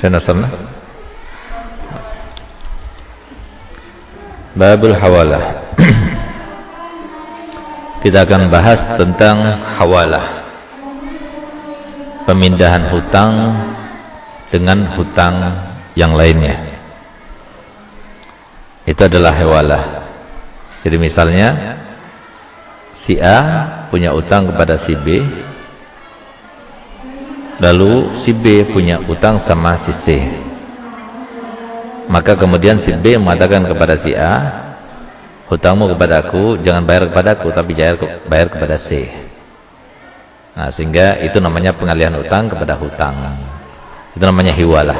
Saya nasarna. Babul hawalah. Kita akan bahas tentang hawalah. Pemindahan hutang dengan hutang yang lainnya. Itu adalah hawalah. Jadi misalnya si A punya utang kepada si B lalu si B punya utang sama si C maka kemudian si B mengatakan kepada si A, hutangmu kepada aku jangan bayar kepada aku tapi bayar, bayar kepada C. Nah, sehingga itu namanya pengalihan hutang kepada hutang. Itu namanya hiwalah.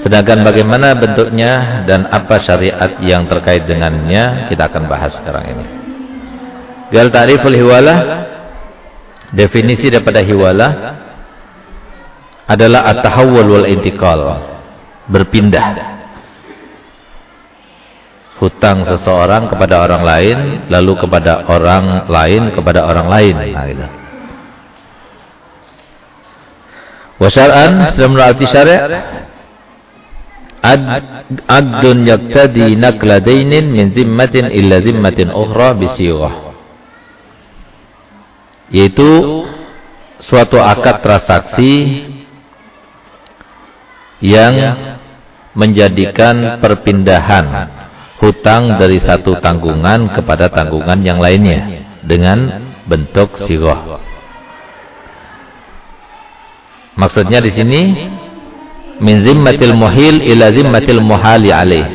Sedangkan bagaimana bentuknya dan apa syariat yang terkait dengannya kita akan bahas sekarang ini. Gal ta'riful hiwalah definisi daripada hiwalah adalah at-tahawwul wal intiqal berpindah hutang seseorang kepada orang lain lalu kepada orang lain kepada orang lain. Nah gitu. Wa syar'an sebelum arti syariat ad adun yaqtadi nakla dainin min zimmatin illa zimmatin ukhra bisighah yaitu suatu akad transaksi yang menjadikan perpindahan hutang dari satu tanggungan kepada tanggungan yang lainnya dengan bentuk sigoh. Maksudnya di sini min zimmatil muhil ila zimmatil muhali alaih.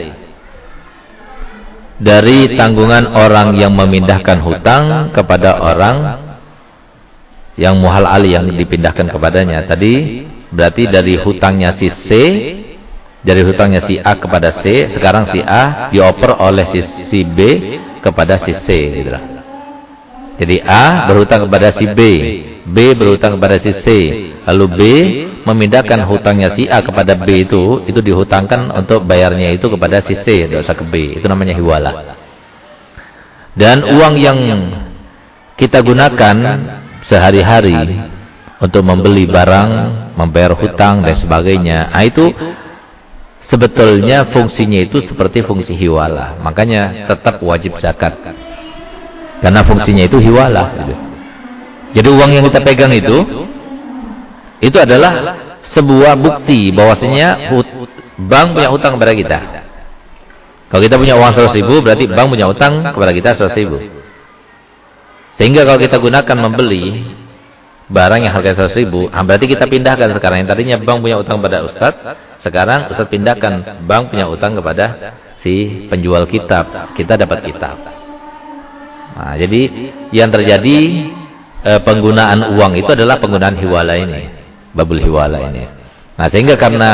Dari tanggungan orang yang memindahkan hutang kepada orang yang muhal ali yang dipindahkan kepadanya. Tadi berarti dari hutangnya si C dari hutangnya si A kepada C, sekarang si A dioper oleh si, si B kepada si C gitu lah. Jadi A berhutang kepada si B, B berhutang kepada si C, lalu B memindahkan hutangnya si A kepada B itu, itu dihutangkan untuk bayarnya itu kepada si C, tidak usah ke B. Itu namanya hiwala. Dan uang yang kita gunakan sehari-hari untuk membeli barang, membayar hutang dan sebagainya, nah, itu sebetulnya fungsinya itu seperti fungsi hiwala. Makanya tetap wajib zakat. Karena fungsinya itu hiwala. Gitu. Jadi uang yang kita pegang itu, itu adalah sebuah bukti bahwasanya bank punya hutang kepada kita. Kalau kita punya uang 100 ribu, berarti bank punya hutang kepada kita 100 ribu. Sehingga kalau kita gunakan membeli barang yang harga 100 ribu, ah, berarti kita pindahkan sekarang. Yang tadinya bank punya utang pada Ustadz, sekarang Ustadz pindahkan bank punya utang kepada si penjual kitab. Kita dapat kitab. Nah, jadi yang terjadi eh, penggunaan uang itu adalah penggunaan hiwala ini. Babul hiwala ini. Nah, sehingga karena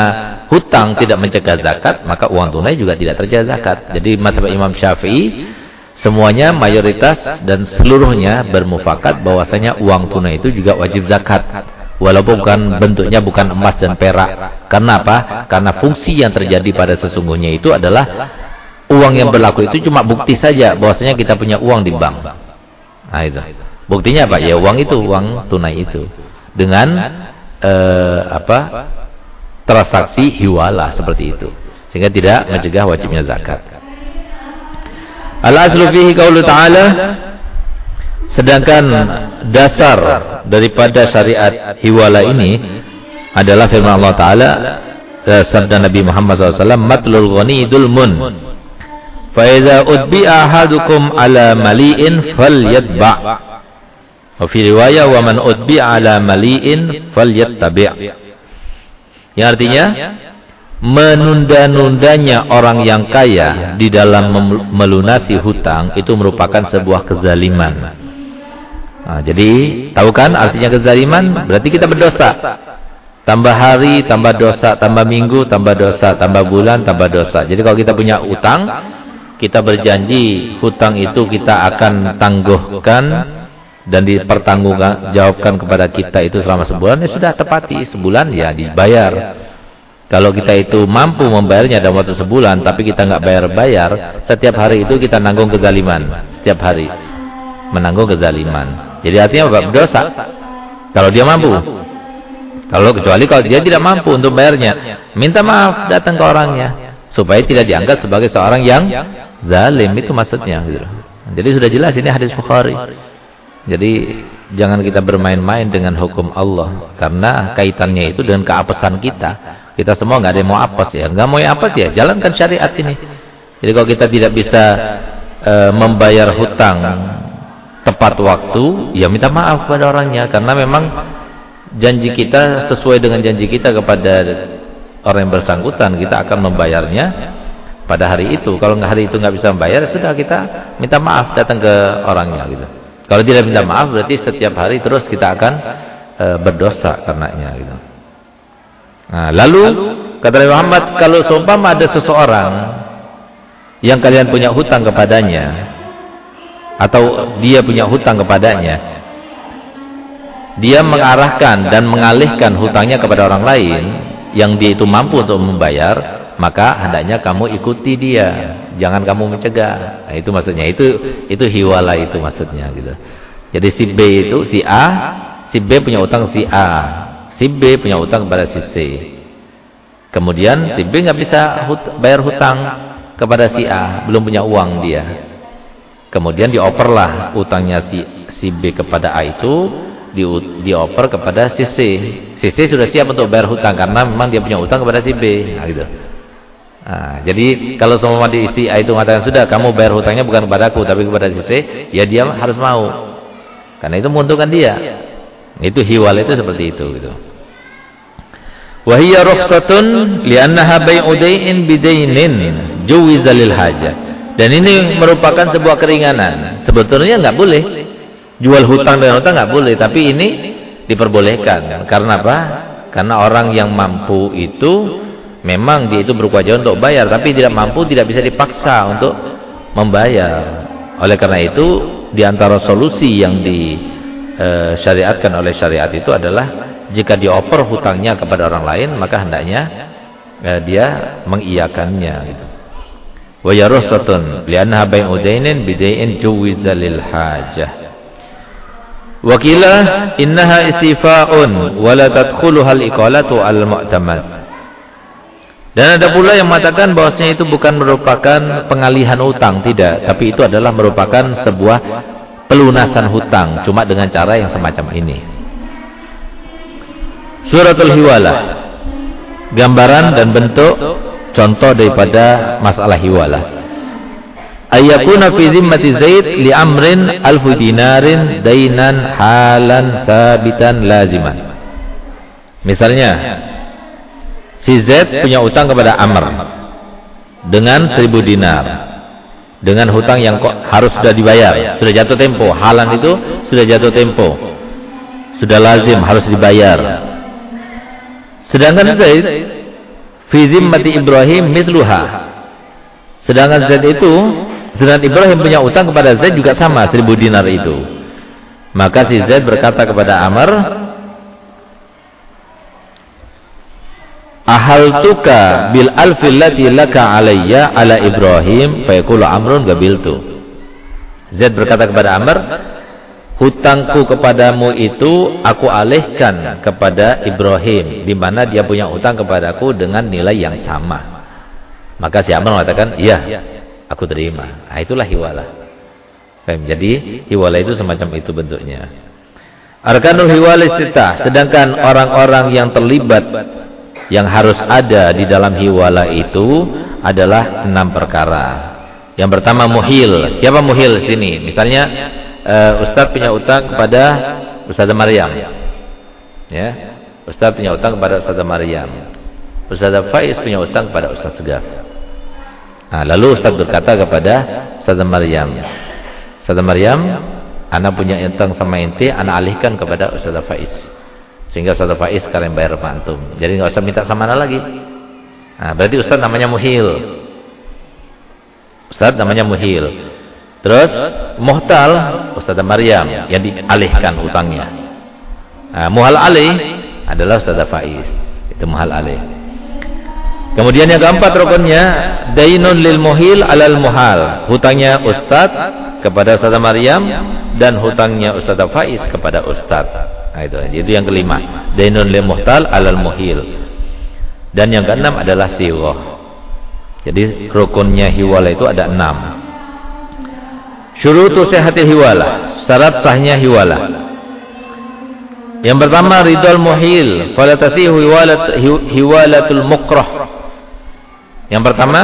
hutang tidak mencegah zakat, maka uang tunai juga tidak terjadi zakat. Jadi mazhab Imam Syafi'i Semuanya mayoritas dan seluruhnya bermufakat bahwasanya uang tunai itu juga wajib zakat. Walaupun bukan bentuknya bukan emas dan perak. Karena apa? Karena fungsi yang terjadi pada sesungguhnya itu adalah uang yang berlaku itu cuma bukti saja bahwasanya kita punya uang di bank. Nah itu. Buktinya apa? Ya uang itu, uang tunai itu. Dengan eh, apa? transaksi hiwala seperti itu. Sehingga tidak mencegah wajibnya zakat. Al-aslu fihi qaulu ta'ala. sedangkan dasar daripada syariat hiwala ini adalah firman Allah taala eh, sabda Nabi Muhammad SAW matlul ghani dulmun fa idza udbi ahadukum ala mali'in falyatba. Wa fi riwayah wa man udbi ala mali'in falyattabi' yang artinya menunda-nundanya orang yang kaya di dalam melunasi hutang itu merupakan sebuah kezaliman. Nah, jadi, tahu kan artinya kezaliman? Berarti kita berdosa. Tambah hari, tambah dosa, tambah minggu, tambah dosa, tambah bulan, tambah dosa. Jadi kalau kita punya utang, kita berjanji hutang itu kita akan tangguhkan dan dipertanggungjawabkan kepada kita itu selama sebulan, ya sudah tepati. Sebulan ya dibayar. Kalau kita itu mampu membayarnya dalam waktu sebulan, tapi kita nggak bayar-bayar, setiap hari itu kita nanggung kezaliman. Setiap hari. Menanggung kezaliman. Jadi artinya apa? Berdosa. Kalau dia mampu. Kalau kecuali kalau dia tidak mampu untuk bayarnya, minta maaf datang ke orangnya supaya tidak dianggap sebagai seorang yang zalim itu maksudnya. Jadi sudah jelas ini hadis Bukhari. Jadi jangan kita bermain-main dengan hukum Allah karena kaitannya itu dengan keapesan kita. Kita semua nggak ada yang mau apes ya, nggak mau yang apes ya, jalankan syariat ini. Jadi kalau kita tidak bisa e, membayar hutang tepat waktu, ya minta maaf pada orangnya karena memang janji kita sesuai dengan janji kita kepada orang yang bersangkutan, kita akan membayarnya pada hari itu. Kalau nggak hari itu nggak bisa membayar, sudah kita minta maaf datang ke orangnya gitu. Kalau tidak minta maaf berarti setiap hari terus kita akan e, berdosa karenanya gitu. Nah, lalu kata Nabi Muhammad kalau seumpama ada seseorang yang kalian punya hutang kepadanya atau dia punya hutang kepadanya dia mengarahkan dan mengalihkan hutangnya kepada orang lain yang dia itu mampu untuk membayar maka hendaknya kamu ikuti dia. jangan kamu mencegah. Nah, itu maksudnya. Itu itu hiwala itu maksudnya gitu. Jadi si B itu si A si B punya utang si A si B punya utang kepada si C kemudian si B nggak bisa hut bayar hutang kepada si A belum punya uang dia Kemudian dioperlah utangnya si, si B kepada A itu di, dioper kepada si C. Si C sudah siap untuk bayar hutang karena memang dia punya hutang kepada si B. Nah, gitu. Nah, jadi kalau semua di si A itu mengatakan sudah kamu bayar hutangnya bukan kepada aku tapi kepada si C, ya dia harus mau. Karena itu menguntungkan dia. Itu hiwal itu seperti itu gitu. Wahiyya rukhsatun li'annaha bai'u day'in bidainin juwiza lil hajah. Dan ini merupakan sebuah keringanan. Sebetulnya nggak boleh. Jual hutang dengan hutang nggak boleh. Tapi ini diperbolehkan. Karena apa? Karena orang yang mampu itu memang dia itu berkewajiban untuk bayar. Tapi tidak mampu tidak bisa dipaksa untuk membayar. Oleh karena itu di antara solusi yang disyariatkan oleh syariat itu adalah jika dioper hutangnya kepada orang lain maka hendaknya eh, dia mengiyakannya gitu. Wa yarusatun li'annaha bai'u dainin bidai'in juwiza lil hajah. Wa qila innaha istifa'un wa la tadkhuluha al-iqalatu al-mu'tamad dan ada pula yang mengatakan bahwasanya itu bukan merupakan pengalihan utang tidak tapi itu adalah merupakan sebuah pelunasan hutang cuma dengan cara yang semacam ini. Suratul Hiwalah gambaran dan bentuk contoh daripada masalah hiwala. Ayakuna fi zimmati zaid li amrin alfu dinarin dainan halan sabitan laziman. Misalnya si Zaid punya utang kepada Amr dengan seribu dinar dengan hutang yang kok harus sudah dibayar sudah jatuh tempo halan itu sudah jatuh tempo sudah lazim harus dibayar sedangkan Zaid fi zimmati Ibrahim mithluha. Sedangkan Zaid itu, sedangkan Ibrahim punya utang kepada Zaid juga sama seribu dinar itu. Maka si Zaid berkata kepada Amr, Ahaltuka bil alfil lati laka alayya ala Ibrahim fayaqulu Amrun gabiltu. Zaid berkata kepada Amr, hutangku kepadamu itu aku alihkan kepada Ibrahim di mana dia punya utang kepadaku dengan nilai yang sama. Maka si Amr mengatakan iya aku terima. Nah, itulah hiwala jadi hiwala itu semacam itu bentuknya. Arkanul hiwala istitah sedangkan orang-orang yang terlibat yang harus ada di dalam hiwala itu adalah enam perkara yang pertama muhil siapa muhil sini misalnya uh, Ustaz punya utang kepada Ustazah Maryam. Ya. Ustaz punya utang kepada Ustazah Maryam. Ustazah Faiz punya utang kepada Ustaz Segaf. Nah, lalu Ustaz berkata kepada Ustazah Maryam, Ustazah Maryam, anak punya utang sama ente, anak alihkan kepada Ustazah Faiz. Sehingga Ustazah Faiz sekarang bayar antum. Jadi nggak usah minta sama anak lagi. Nah, berarti Ustaz namanya muhil. Ustaz namanya muhil. Terus muhtal Ustazah Maryam yang dialihkan hutangnya. Nah, muhal alih adalah Ustazah Faiz. Itu muhal alih. Kemudian yang keempat rukunnya dainun lil muhil alal muhal. Hutangnya Ustaz kepada Ustazah Maryam dan hutangnya Ustazah Faiz kepada Ustaz. Nah, itu. Itu yang kelima. Dainun lil muhtal alal muhil. Dan yang keenam adalah siwah. Jadi rukunnya hiwala itu ada enam. Syurutu sehatil hiwala. Syarat sahnya hiwala. Yang pertama ridal muhil, fala tasihu hiwalat hiwalatul mukrah. Yang pertama,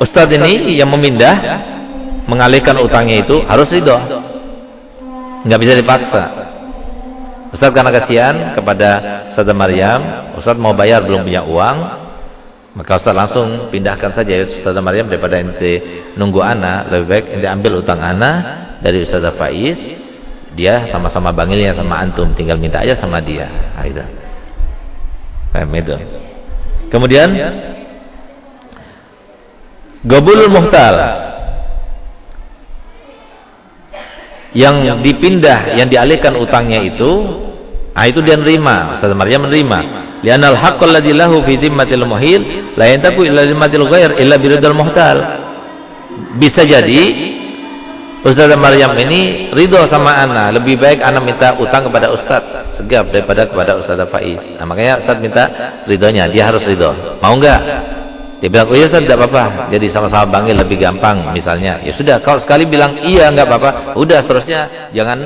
ustaz ini yang memindah mengalihkan utangnya itu harus ridho. Enggak bisa dipaksa. Ustaz karena kasihan kepada Ustaz Maryam, Ustaz mau bayar belum punya uang, maka Ustaz langsung pindahkan saja Ustaz Maryam daripada ente nunggu ana, lebih baik ente ambil utang ana dari Ustaz Faiz dia sama-sama bangilnya sama antum, tinggal minta aja sama dia. Itu. itu. Kemudian Gobulul muhtal yang dipindah, yang dialihkan utangnya itu, ah itu dia nerima, Ustaz Maryam menerima. Lianal haqqal ladzi lahu fi dhimmatil muhil la yantaku illa dhimmatil ghair illa biridal muhtal. Bisa jadi Ustazah Maryam ini ridho sama Ana. Lebih baik Ana minta utang kepada Ustaz. Segap daripada kepada Ustazah Faiz. Nah, makanya Ustaz minta ridhonya. Dia harus ridho. Mau enggak? Dia bilang, oh iya Ustaz tidak apa-apa. Jadi sama-sama bangil lebih gampang misalnya. Ya sudah, kalau sekali bilang iya enggak apa-apa. Udah seterusnya jangan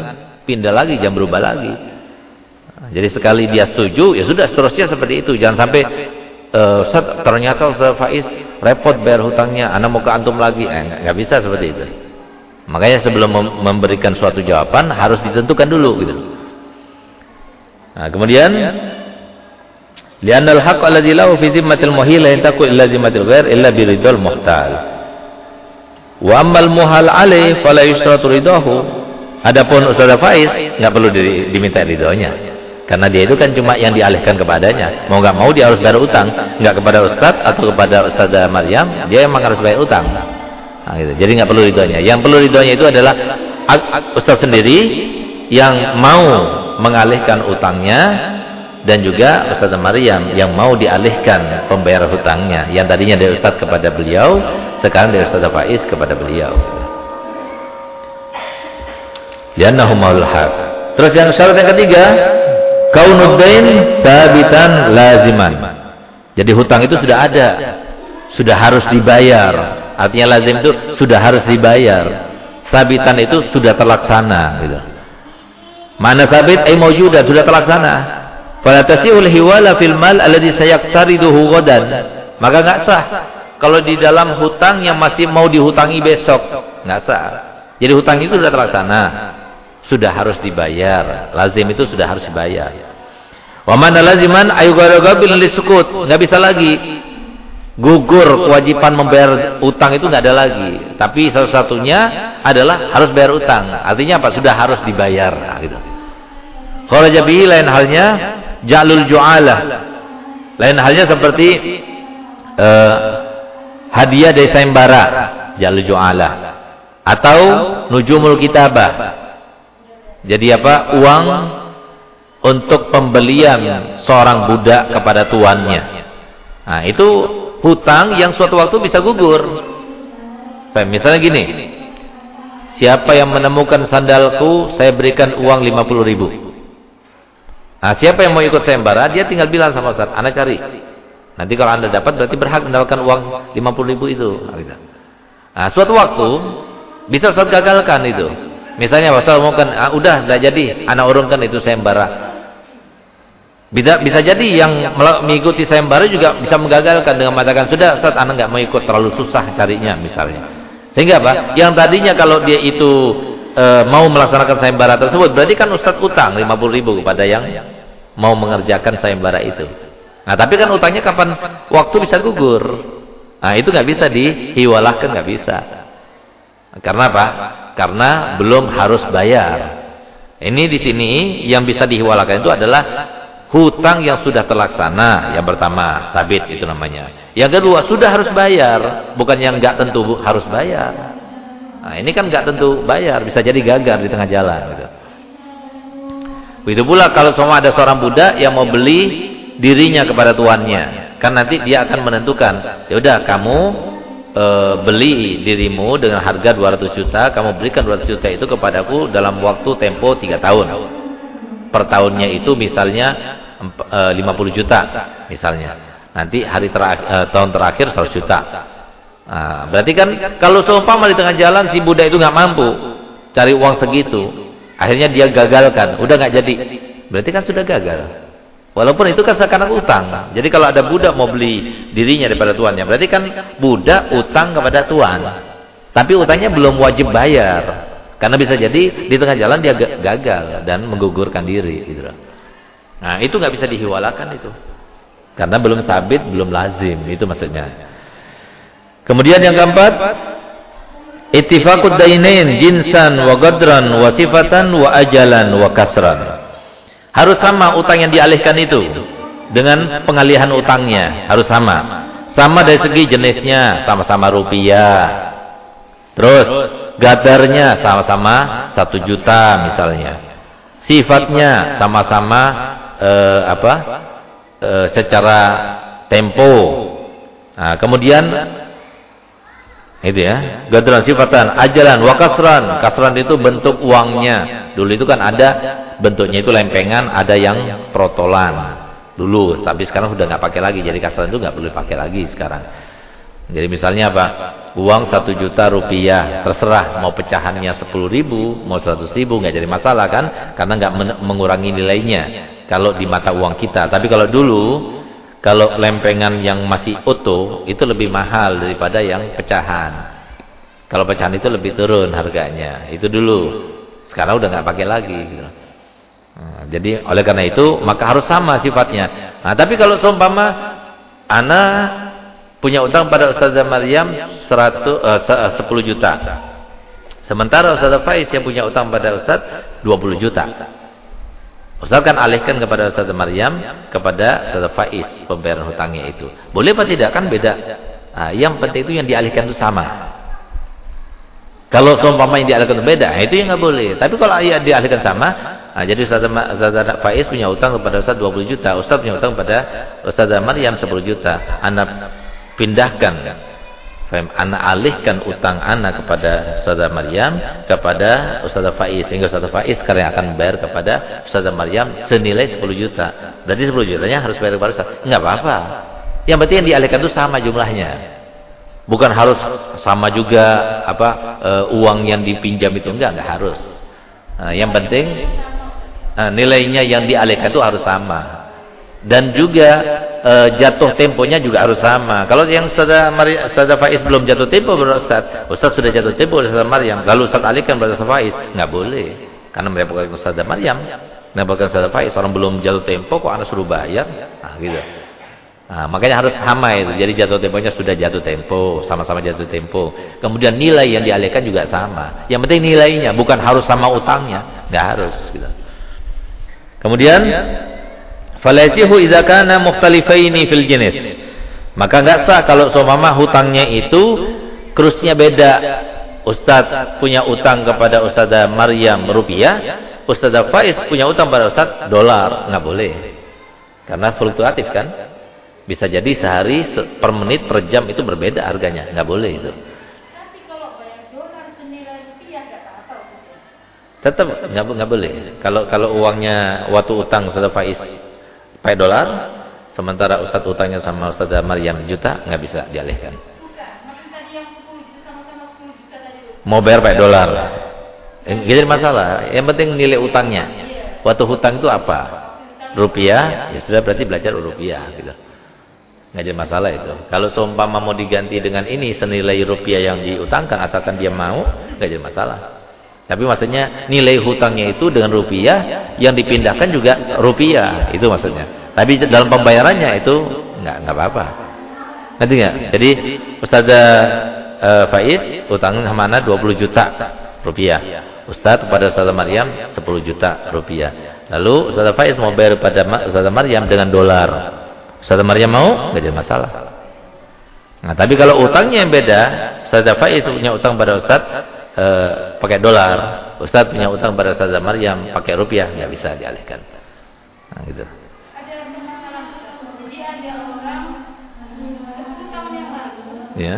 pindah lagi, jangan berubah lagi. Jadi sekali dia setuju, ya sudah seterusnya seperti itu. Jangan sampai uh, ternyata Ustaz Faiz repot bayar hutangnya. Ana mau ke antum lagi. Eh, enggak bisa seperti itu. Makanya sebelum memberikan suatu jawaban harus ditentukan dulu gitu. Nah, kemudian li'anna al-haqq alladhi lahu fi dhimmatil muhil la yantaku illa dhimmatil ghair illa bi ridal muhtal. Wa ammal muhal alaih fala yushratu ridahu. Adapun Ustaz Faiz enggak perlu di, diminta ridhonya. Karena dia itu kan cuma yang dialihkan kepadanya. Mau enggak mau dia harus bayar utang, enggak kepada Ustaz atau kepada Ustazah Maryam, dia memang harus bayar utang. Nah, gitu. Jadi nggak perlu ridhonya. Yang perlu ridhonya itu adalah Ustaz sendiri yang mau mengalihkan utangnya dan juga Ustaz Maryam yang mau dialihkan pembayar hutangnya. Yang tadinya dari Ustaz kepada beliau, sekarang dari Ustaz Faiz kepada beliau. Liannahumul haq. Terus yang syarat yang ketiga, kaunudain sabitan laziman. Jadi hutang itu sudah ada, sudah harus dibayar. Artinya lazim itu sudah harus dibayar. Sabitan itu sudah terlaksana gitu. Mana sabit ay mawjudah sudah terlaksana. Fala tasihul hiwala fil mal alladhi sayaktariduhu ghadan. Maka enggak sah kalau di dalam hutang yang masih mau dihutangi besok, enggak sah. Jadi hutang itu sudah terlaksana. Sudah harus dibayar. Lazim itu sudah harus dibayar. Wa mana laziman ayugaragabil lisukut. Enggak bisa lagi gugur kewajiban membayar utang itu nggak ada lagi. Tapi salah satunya adalah harus bayar utang. Artinya apa? Sudah harus dibayar. Nah, gitu. Kharaja lain halnya jalul ju'alah. Lain halnya seperti uh, hadiah dari sayembara, jalul ju'alah. Atau nujumul kitabah. Jadi apa? Uang untuk pembelian seorang budak kepada tuannya. Nah, itu hutang yang suatu waktu bisa gugur. Misalnya gini. Siapa yang menemukan sandalku, saya berikan uang 50 ribu. Nah, siapa yang mau ikut sayembara, dia tinggal bilang sama Ustaz, Anda cari. Nanti kalau Anda dapat, berarti berhak mendapatkan uang 50 ribu itu. Nah, suatu waktu, bisa Ustaz gagalkan itu. Misalnya, mau kan, ah, udah, udah jadi, anak urungkan itu sayembara. Bisa, bisa jadi yang mengikuti sayembara juga bisa menggagalkan dengan mengatakan sudah Ustaz anak nggak mau ikut terlalu susah carinya misalnya. Sehingga apa? Yang tadinya kalau dia itu e, mau melaksanakan sayembara tersebut berarti kan Ustaz utang 50 ribu kepada yang mau mengerjakan sayembara itu. Nah tapi kan utangnya kapan waktu bisa gugur. Nah itu nggak bisa dihiwalahkan nggak bisa. Karena apa? Karena belum harus bayar. Ini di sini yang bisa dihiwalahkan itu adalah hutang yang sudah terlaksana yang pertama sabit itu namanya yang kedua sudah harus bayar bukan yang nggak tentu harus bayar nah ini kan nggak tentu bayar bisa jadi gagal di tengah jalan gitu. begitu pula kalau semua ada seorang budak yang mau beli dirinya kepada tuannya kan nanti dia akan menentukan ya udah kamu e, beli dirimu dengan harga 200 juta kamu berikan 200 juta itu kepadaku dalam waktu tempo 3 tahun per tahunnya itu misalnya 50 eh, juta misalnya. Nanti hari terakhir, eh, tahun terakhir 100 juta. Nah, berarti kan kalau seumpama di tengah jalan si budak itu nggak mampu cari uang segitu, akhirnya dia gagalkan, udah nggak jadi. Berarti kan sudah gagal. Walaupun itu kan sekarang utang. Jadi kalau ada budak mau beli dirinya daripada tuannya, berarti kan budak utang kepada tuan. Tapi utangnya belum wajib bayar. Karena bisa jadi di tengah jalan dia gagal dan menggugurkan diri gitu Nah, itu nggak bisa dihiwalakan itu. Karena belum sabit, belum lazim, itu maksudnya. Kemudian yang keempat, ittifaqud dainain jinsan wa gadran wa sifatan wa ajalan wa kasran. Harus sama utang yang dialihkan itu dengan pengalihan utangnya, harus sama. Sama dari segi jenisnya, sama-sama rupiah. Terus gadarnya sama-sama satu juta misalnya. Sifatnya sama-sama eh, apa? Eh, secara tempo. Nah, kemudian itu ya, gadran sifatan, ajalan, wakasran. Kasran itu bentuk uangnya. Dulu itu kan ada bentuknya itu lempengan, ada yang protolan. Dulu, tapi sekarang sudah nggak pakai lagi. Jadi kasran itu nggak perlu pakai lagi sekarang. Jadi misalnya apa? uang satu juta rupiah terserah mau pecahannya sepuluh ribu mau seratus ribu nggak jadi masalah kan karena nggak mengurangi nilainya kalau di mata uang kita tapi kalau dulu kalau lempengan yang masih utuh itu lebih mahal daripada yang pecahan kalau pecahan itu lebih turun harganya itu dulu sekarang udah nggak pakai lagi gitu. nah, jadi oleh karena itu maka harus sama sifatnya nah tapi kalau seumpama anak punya utang pada Ustazah Maryam 100 uh, 10 juta. Sementara Ustazah Faiz yang punya utang pada Ustaz 20 juta. Ustaz kan alihkan kepada Ustazah Maryam kepada Ustazah Faiz pembayaran hutangnya itu. Boleh apa tidak kan beda. Nah, yang penting itu yang dialihkan itu sama. Kalau seumpama yang dialihkan itu beda, itu yang nggak boleh. Tapi kalau yang dialihkan sama, nah jadi Ustaz, Ustaz Faiz punya utang kepada Ustaz 20 juta, Ustaz punya utang kepada Ustaz Maryam 10 juta. Anak pindahkan Anak alihkan utang anak kepada Ustazah Maryam kepada Ustazah Faiz sehingga Ustazah Faiz sekarang akan bayar kepada Ustazah Maryam senilai 10 juta. Berarti 10 jutanya harus bayar kepada Ustaz. Enggak apa-apa. Yang penting yang dialihkan itu sama jumlahnya. Bukan harus sama juga apa e, uang yang dipinjam itu enggak, enggak harus. Nah, yang penting e, nilainya yang dialihkan itu harus sama dan juga e, jatuh temponya juga harus sama. Kalau yang Sada Sada Faiz belum jatuh tempo berarti Ustaz, Ustaz sudah jatuh tempo Ustaz Maryam. Lalu Ustaz alihkan pada Ustaz Faiz, enggak boleh. Karena merepotkan Ustaz Maryam. Merepotkan Ustaz Faiz, orang belum jatuh tempo kok anak suruh bayar. Nah, gitu. Nah, makanya harus sama itu. Jadi jatuh temponya sudah jatuh tempo, sama-sama jatuh tempo. Kemudian nilai yang dialihkan juga sama. Yang penting nilainya, bukan harus sama utangnya. Enggak harus gitu. Kemudian Falasihu idza kana mukhtalifaini fil jenis. Maka enggak sah kalau seumpama hutangnya itu krusnya beda. Ustaz punya utang kepada Ustazah Maryam rupiah, Ustazah Faiz punya utang pada Ustaz dolar, enggak boleh. Karena fluktuatif kan? Bisa jadi sehari per menit per jam itu berbeda harganya, enggak boleh itu. Tetap enggak enggak boleh. Kalau kalau uangnya waktu utang Ustazah Faiz pakai dolar, sementara Ustadz utangnya sama Ustadz Maryam juta, nggak bisa dialihkan. Mau bayar pakai dolar. Jadi masalah. Yang penting nilai utangnya. Waktu hutang itu apa? Rupiah, ya sudah berarti belajar rupiah gitu. Nggak jadi masalah itu. Kalau seumpama mau diganti dengan ini senilai rupiah yang diutangkan asalkan dia mau, nggak jadi masalah. Tapi maksudnya nilai hutangnya itu dengan rupiah, yang dipindahkan juga rupiah, itu maksudnya. Tapi dalam pembayarannya itu enggak enggak apa-apa. Ngerti enggak? Jadi Ustazah uh, Faiz utang mana 20 juta rupiah. Ustaz kepada Ustazah Maryam 10 juta rupiah. Lalu Ustazah Faiz mau bayar pada Ustazah Maryam dengan dolar. Ustazah Maryam mau? Enggak ada masalah. Nah, tapi kalau utangnya yang beda, Ustazah Faiz punya utang pada Ustaz e, pakai dolar, Ustaz punya iya. utang pada Ustaz Maryam iya. pakai rupiah nggak bisa dialihkan. Nah, gitu. Ya.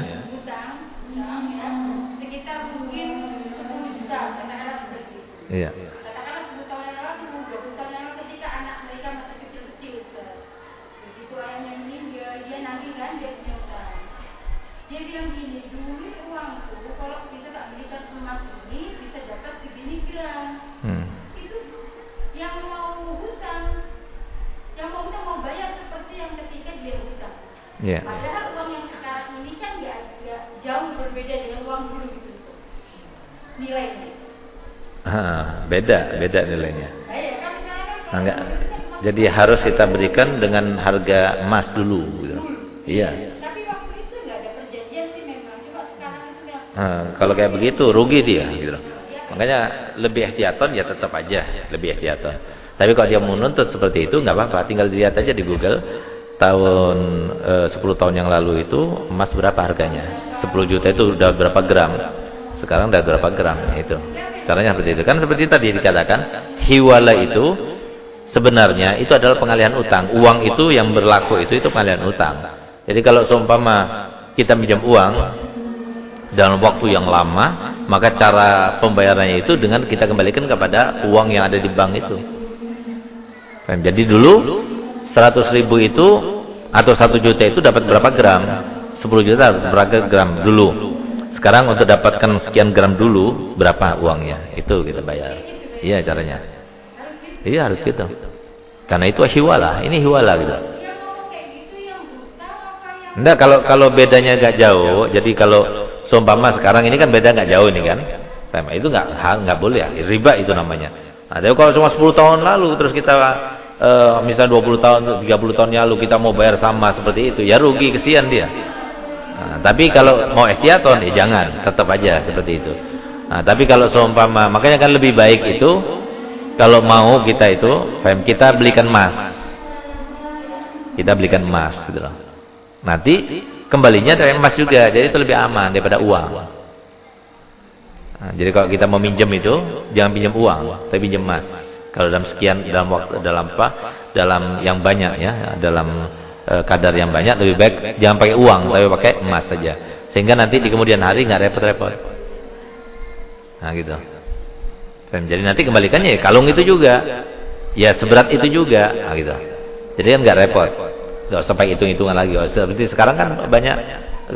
Iya. Katakanlah 10 tahun yang lalu, iya. 20 ya, tahun yang lalu ketika anak mereka masih kecil-kecil, Begitu ayahnya meninggal, dia nanti kan dia punya utang. Dia bilang gini, yang mau hutang, yang mau hutang mau bayar seperti yang ketika dia hutang. Yeah. Padahal uang yang sekarang ini kan gak, gak jauh berbeda dengan uang dulu gitu. Nilainya. Ah, beda, beda nilainya. Nah, enggak. Jadi harus kita berikan dengan harga emas dulu gitu. Iya. Tapi waktu itu enggak ada perjanjian sih memang. Cuma sekarang itu nah, kalau kayak begitu rugi dia gitu. Makanya lebih ihtiyaton ya tetap aja lebih ihtiyaton. Tapi kalau dia menuntut seperti itu enggak apa-apa, tinggal dilihat aja di Google. Tahun eh, 10 tahun yang lalu itu emas berapa harganya? 10 juta itu udah berapa gram? Sekarang udah berapa gram itu. Caranya seperti itu. Kan seperti tadi dikatakan, hiwala itu sebenarnya itu adalah pengalihan utang. Uang itu yang berlaku itu itu pengalihan utang. Jadi kalau seumpama kita minjam uang dalam waktu yang lama, maka cara pembayarannya itu dengan kita kembalikan kepada uang yang ada di bank itu. Jadi dulu 100 ribu itu atau 1 juta itu dapat berapa gram? 10 juta berapa gram dulu. Sekarang untuk dapatkan sekian gram dulu berapa uangnya? Itu kita bayar. Iya caranya. Iya harus gitu. Karena itu hiwala, ini hiwala gitu. Enggak kalau kalau bedanya enggak jauh, jadi kalau seumpama sekarang ini kan beda enggak jauh ini kan. Itu enggak enggak boleh ya, riba itu namanya. Nah, tapi kalau cuma 10 tahun lalu terus kita uh, misal 20 tahun 30 tahun lalu kita mau bayar sama seperti itu, ya rugi kesian dia. Nah, tapi kalau mau ihtiyaton ya jangan, tetap aja seperti itu. Nah, tapi kalau seumpama, makanya kan lebih baik itu kalau mau kita itu, kita belikan emas. Kita belikan emas gitu loh. Nanti kembalinya dari emas juga, jadi itu lebih aman daripada uang. Nah, jadi kalau kita mau minjem itu, jangan pinjam uang, tapi pinjam emas. Kalau dalam sekian dalam waktu dalam apa? Dalam yang banyak ya, dalam e, kadar yang banyak lebih baik jangan pakai uang tapi pakai emas saja sehingga nanti di kemudian hari nggak repot-repot nah gitu jadi nanti kembalikannya ya kalung itu juga ya seberat itu juga nah, gitu jadi kan nggak repot nggak sampai hitung-hitungan lagi. Oh, seperti sekarang kan banyak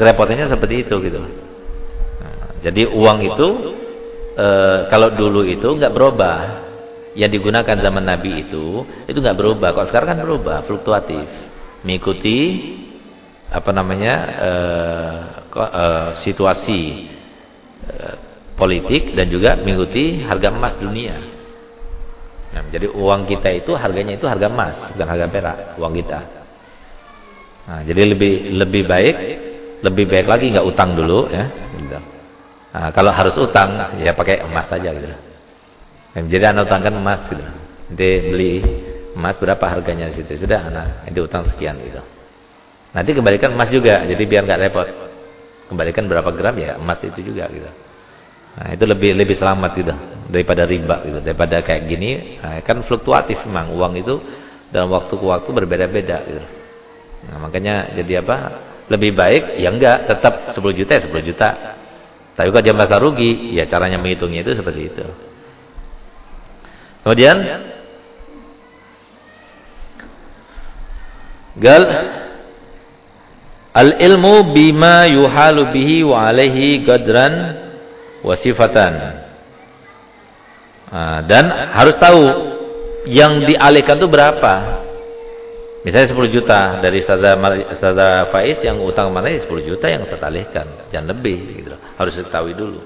repotnya seperti itu gitu. Nah, jadi uang itu e, kalau dulu itu nggak berubah. Yang digunakan zaman Nabi itu itu nggak berubah. Kok sekarang kan berubah fluktuatif. Mengikuti apa namanya uh, uh, situasi uh, politik dan juga mengikuti harga emas dunia. Nah, jadi uang kita itu harganya itu harga emas bukan harga perak uang kita. Nah, jadi lebih lebih baik lebih baik lagi nggak utang dulu ya. Gitu. Nah, kalau harus utang ya pakai emas saja gitu. Jadi anda utangkan emas gitu. Nanti beli emas berapa harganya di situ sudah nah itu utang sekian gitu nanti kembalikan emas juga jadi biar nggak repot kembalikan berapa gram ya emas itu juga gitu nah itu lebih lebih selamat gitu daripada riba gitu daripada kayak gini nah, kan fluktuatif memang uang itu dalam waktu ke waktu berbeda-beda gitu nah makanya jadi apa lebih baik ya enggak tetap 10 juta ya 10 juta tapi kalau dia merasa rugi ya caranya menghitungnya itu seperti itu kemudian Gal al ilmu bima yuhalu bihi wa alaihi gadran wa sifatan. Nah, dan harus tahu yang dialihkan itu berapa. Misalnya 10 juta dari Sada Faiz yang utang mana 10 juta yang saya alihkan. Jangan lebih gitu. Harus diketahui dulu.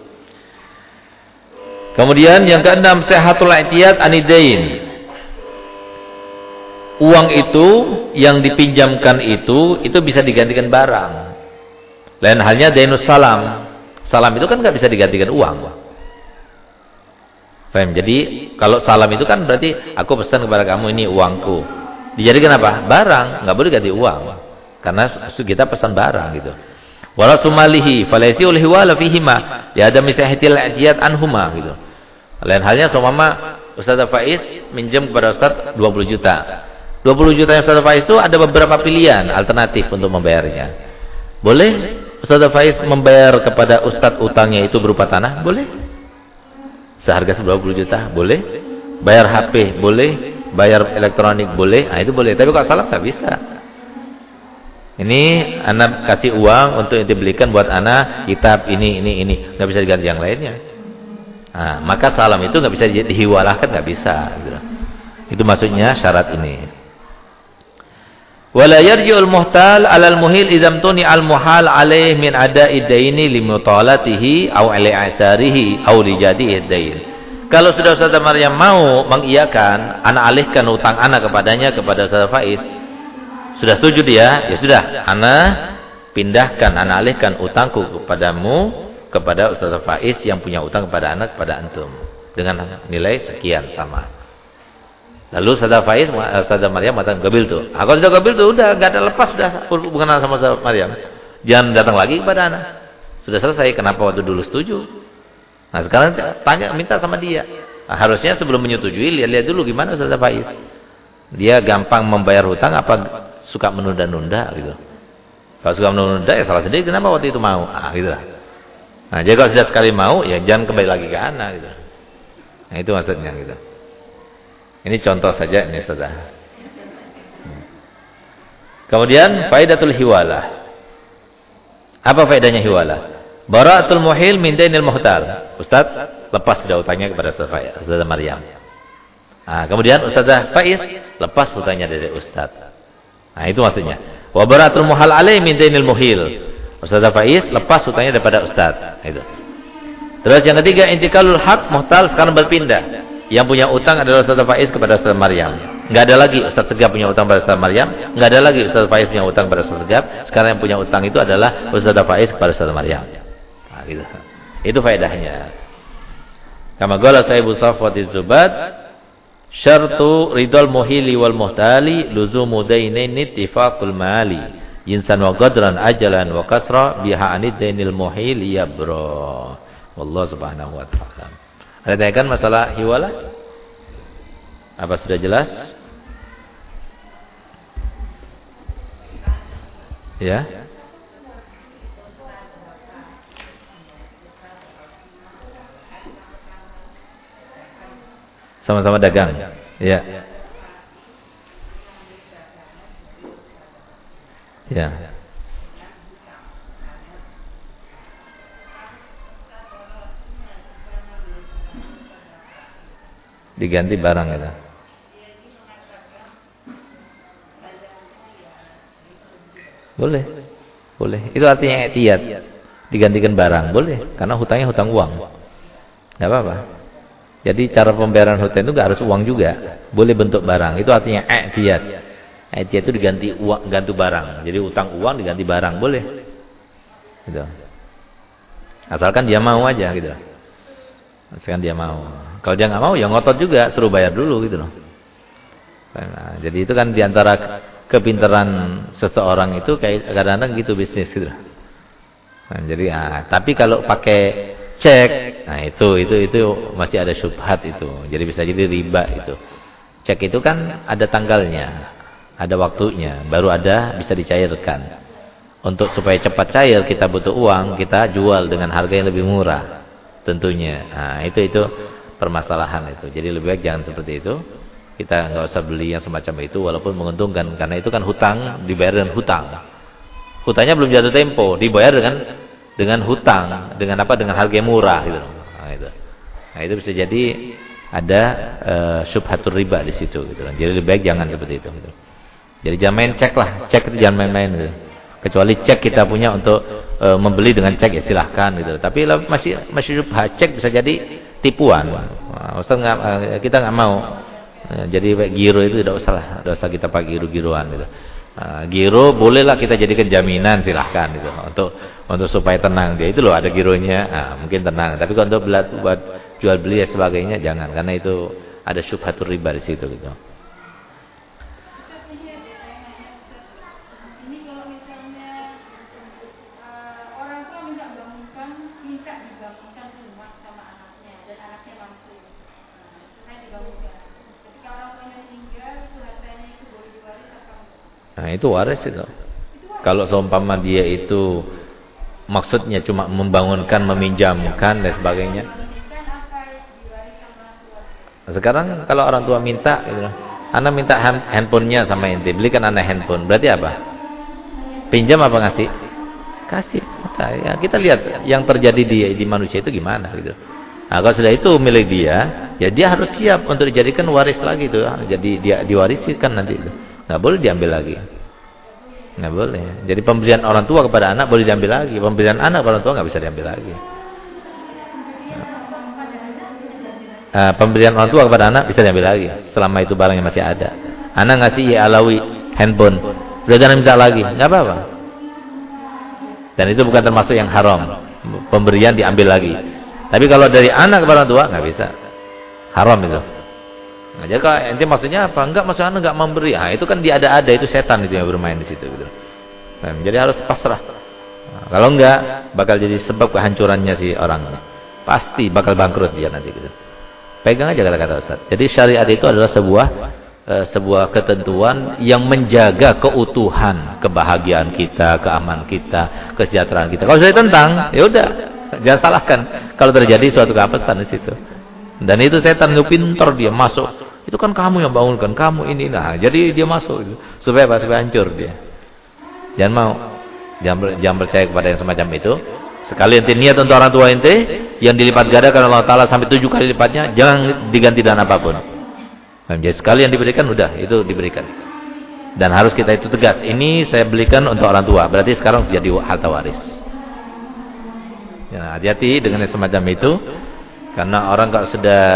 Kemudian yang keenam sehatul i'tiyad anidain uang itu yang dipinjamkan itu itu bisa digantikan barang. Lain halnya dainus salam. Salam itu kan nggak bisa digantikan uang. Faham? Jadi kalau salam itu kan berarti aku pesan kepada kamu ini uangku. Dijadikan apa? Barang, nggak boleh ganti uang. Karena kita pesan barang gitu. Wala sumalihi falaisi ulhi wala fihima. Ya ada misahitil ajiyat anhuma gitu. Lain halnya seumpama Ustaz Faiz minjem kepada Ustaz 20 juta. 20 juta yang Ustaz Faiz itu ada beberapa pilihan alternatif untuk membayarnya. Boleh Ustaz Faiz membayar kepada Ustaz utangnya itu berupa tanah? Boleh. Seharga 20 juta? Boleh. Bayar HP? Boleh. Bayar elektronik? Boleh. Nah itu boleh. Tapi kalau salam nggak bisa. Ini anak kasih uang untuk dibelikan buat anak kitab ini ini ini, nggak bisa diganti yang lainnya. Nah, maka salam itu nggak bisa dihiwalahkan, nggak bisa. Gitu. Itu maksudnya syarat ini. Wala muhtal 'alal muhil idzam tuni al muhal alaih min ada'i daini limutalatihi aw ali asarihi aw li jadi'i. Kalau sudah Ustaz Maryam mau mengiyakan, anak alihkan utang anak kepadanya kepada Ustaz Faiz, sudah setuju dia? Ya sudah. Ana pindahkan, ana alihkan utangku kepadamu kepada Ustaz Faiz yang punya utang kepada anak kepada antum dengan nilai sekian sama. Lalu Ustaz Faiz, Ustaz Maryam mengatakan gabil tuh. Ah, kalau sudah gabil tuh udah enggak ada lepas sudah hubungan sama Ustaz Maryam. Jangan datang lagi kepada anak. Sudah selesai. Kenapa waktu dulu setuju? Nah sekarang tanya minta sama dia. Nah, harusnya sebelum menyetujui lihat-lihat dulu gimana Ustaz Faiz. Dia gampang membayar hutang apa suka menunda-nunda gitu. Kalau suka menunda ya salah sendiri kenapa waktu itu mau? Ah gitu lah. Nah, jadi kalau sudah sekali mau ya jangan kembali lagi ke anak gitu. Nah, itu maksudnya gitu. Ini contoh saja ini. Hmm. Kemudian faidatul hiwalah. Apa faedahnya hiwalah? Bara'atul muhil min dainil muhtal. Ustaz, lepas sudah utangnya kepada Ustaz Maryam. Nah, kemudian Ustazah Faiz lepas utangnya dari Ustaz. Nah, itu maksudnya. Wa baratul muhal alaih min dainil muhil. Ustaz Faiz lepas hutangnya daripada ustaz. Nah, itu. Terus yang ketiga intikalul hak muhtal sekarang berpindah. Yang punya utang adalah Ustaz Faiz kepada Ustaz Maryam. Enggak ada lagi Ustaz Segap punya utang pada Ustaz Maryam, enggak ada lagi Ustaz Faiz punya utang pada Ustaz Segap. Sekarang yang punya utang itu adalah Ustaz Faiz kepada Ustaz Maryam. Gitu. Itu faedahnya. Kama qala Sahibu Safwati Zubat Syartu ridal muhili wal muhtali luzumu dainain ittifaqul mali. Insan wa qadran ajalan wa kasra biha anid dainil muhili yabra. Wallahu subhanahu wa ta'ala. Ada tanyakan masalah hiwala? Apa sudah jelas? Ya? Sama-sama dagang. Ya. Ya. Diganti barang itu. Boleh. Boleh. Itu artinya etiyat. Digantikan barang. Boleh. Karena hutangnya hutang uang. Tidak apa-apa. Jadi cara pembayaran hutang itu gak harus uang juga. Boleh bentuk barang. Itu artinya i'tiyad. I'tiyad itu diganti uang, ganti barang. Jadi utang uang diganti barang. Boleh. Gitu. Asalkan dia mau aja gitu. Asalkan dia mau. Kalau dia nggak mau ya ngotot juga. Suruh bayar dulu gitu loh. Nah, jadi itu kan di antara kepintaran seseorang itu kayak kadang-kadang gitu bisnis gitu. Nah, jadi ah, tapi kalau pakai cek. Nah, itu itu itu masih ada syubhat itu. Jadi bisa jadi riba itu. Cek itu kan ada tanggalnya, ada waktunya, baru ada bisa dicairkan. Untuk supaya cepat cair kita butuh uang, kita jual dengan harga yang lebih murah tentunya. Nah, itu itu permasalahan itu. Jadi lebih baik jangan seperti itu. Kita nggak usah beli yang semacam itu walaupun menguntungkan karena itu kan hutang dibayar dengan hutang. Hutangnya belum jatuh tempo, dibayar dengan dengan hutang, dengan apa? Dengan harga yang murah gitu. Nah, itu. Nah, itu bisa jadi ada uh, syubhatur riba di situ gitu kan. Jadi lebih baik jangan seperti itu gitu. Jadi jangan main cek lah, cek itu jangan main-main gitu. Kecuali cek kita punya untuk uh, membeli dengan cek ya silahkan gitu. Tapi masih masih syubhat cek bisa jadi tipuan. Nah, Ustaz enggak, uh, kita nggak mau. Jadi giro itu tidak usah lah, tidak usah kita pakai giro-giroan gitu. Uh, giro bolehlah kita jadikan jaminan silahkan gitu. Untuk untuk supaya tenang dia. Itu loh ada gironya. Nah, mungkin tenang. Tapi kalau untuk buat jual beli dan sebagainya jangan. Karena itu ada syubhatur riba di situ gitu Nah itu waris itu. Kalau seumpama dia itu maksudnya cuma membangunkan, meminjamkan dan sebagainya. Sekarang kalau orang tua minta gitu Anak minta handphonenya sama inti, belikan anak handphone. Berarti apa? Pinjam apa ngasih? Kasih. Nah, ya, kita lihat yang terjadi di di manusia itu gimana gitu. Nah, kalau sudah itu milik dia, ya dia harus siap untuk dijadikan waris lagi itu. Jadi dia diwarisikan nanti itu. Nggak boleh diambil lagi. Nggak boleh. Jadi pemberian orang tua kepada anak boleh diambil lagi. Pemberian anak kepada orang tua nggak bisa diambil lagi. Nah, pemberian orang tua kepada anak bisa diambil lagi. Selama itu barang yang masih ada. Anak ngasih ya alawi handphone. Sudah jangan minta lagi. Nggak apa-apa. Dan itu bukan termasuk yang haram. Pemberian diambil lagi. Tapi kalau dari anak kepada orang tua nggak bisa. Haram itu. Nah, jadi kalau ente maksudnya apa? Enggak maksudnya enggak memberi. Ah, itu kan dia ada-ada itu setan itu yang bermain di situ gitu. Nah, jadi harus pasrah. Nah, kalau enggak bakal jadi sebab kehancurannya si orang. Pasti bakal bangkrut dia nanti gitu. Pegang aja kata-kata Ustaz. Jadi syariat itu adalah sebuah uh, sebuah ketentuan yang menjaga keutuhan kebahagiaan kita, keamanan kita, kesejahteraan kita. Kalau sudah tentang, ya udah Jangan salahkan kalau terjadi suatu keapesan di situ. Dan itu setan itu pintar dia masuk. Itu kan kamu yang bangunkan, kamu ini. Nah, jadi dia masuk supaya? Supaya hancur dia. Jangan mau. Jangan, jangan percaya kepada yang semacam itu. Sekali ente niat untuk orang tua ente yang dilipat gada karena Allah Taala sampai tujuh kali lipatnya, jangan diganti dengan apa pun. Nah, jadi sekali yang diberikan udah itu diberikan. Dan harus kita itu tegas. Ini saya belikan untuk orang tua. Berarti sekarang jadi harta waris. Ya, hati-hati dengan yang semacam itu. Karena orang kalau sudah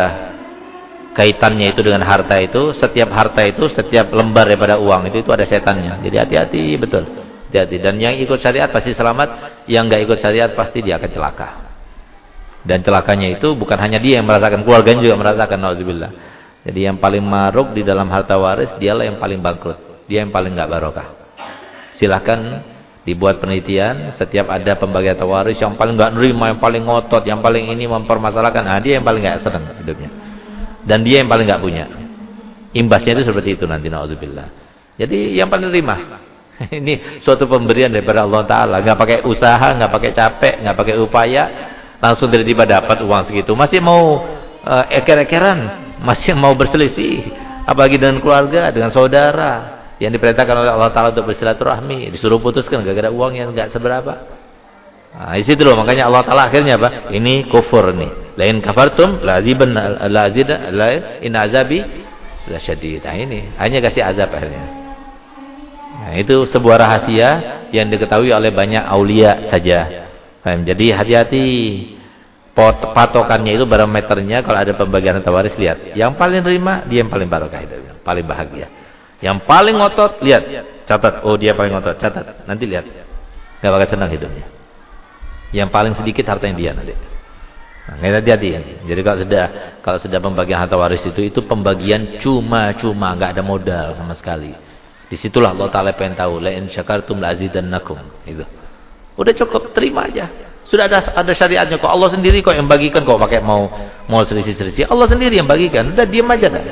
kaitannya itu dengan harta itu, setiap harta itu, setiap lembar daripada uang itu, itu ada setannya. Jadi hati-hati betul. Hati-hati. Dan yang ikut syariat pasti selamat, yang nggak ikut syariat pasti dia akan celaka. Dan celakanya itu bukan hanya dia yang merasakan, keluarganya juga merasakan. Nauzubillah. Jadi yang paling maruk di dalam harta waris, dialah yang paling bangkrut. Dia yang paling nggak barokah. Silahkan dibuat penelitian setiap ada pembagian waris yang paling nggak nerima yang paling ngotot yang paling ini mempermasalahkan nah dia yang paling nggak senang hidupnya dan dia yang paling nggak punya. Imbasnya itu seperti itu nanti naudzubillah. Jadi yang paling nerima ini suatu pemberian daripada Allah Taala. Nggak pakai usaha nggak pakai capek nggak pakai upaya. Langsung tiba-tiba dapat uang segitu. Masih mau uh, eker-ekeran. Masih mau berselisih. Apalagi dengan keluarga dengan saudara. Yang diperintahkan oleh Allah Taala untuk bersilaturahmi, disuruh putuskan gara-gara uang yang enggak seberapa. Nah, di situ loh. Makanya Allah Taala akhirnya apa? Ini kufur nih. Lain kafartum laziban lazid la in azabi la syadid. Nah, ini hanya kasih azab akhirnya. Nah, itu sebuah rahasia yang diketahui oleh banyak aulia saja. Nah, jadi hati-hati patokannya itu barometernya kalau ada pembagian harta waris lihat. Yang paling terima dia yang paling barokah itu, paling bahagia. Yang paling ngotot, lihat. Catat. Oh dia paling ngotot. Catat. Nanti lihat. Gak bakal senang hidupnya. Yang paling sedikit hartanya dia nanti. Nah, hati-hati. Jadi kalau sudah kalau sudah pembagian harta waris itu itu pembagian cuma-cuma, nggak ada modal sama sekali. Di situlah Allah Taala pengen tahu, la in syakartum la. Itu. Udah cukup, terima aja. Sudah ada ada syariatnya kok. Allah sendiri kok yang bagikan kok pakai mau mau selisih-selisih. Allah sendiri yang bagikan. Udah diam aja dah.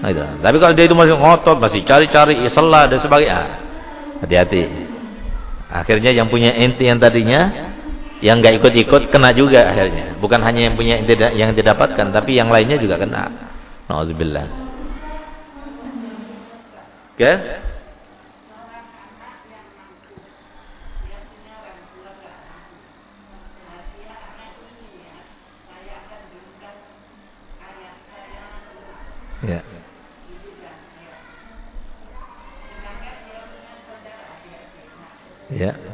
Nah, itu. Tapi kalau dia itu masih ngotot, masih cari-cari islah dan sebagainya, hati-hati. Akhirnya yang punya inti yang tadinya yang nggak ikut-ikut kena juga akhirnya. Bukan hanya yang punya inti yang didapatkan, tapi yang lainnya juga kena. Nauzubillah. Oke? Okay? Ya. Ya.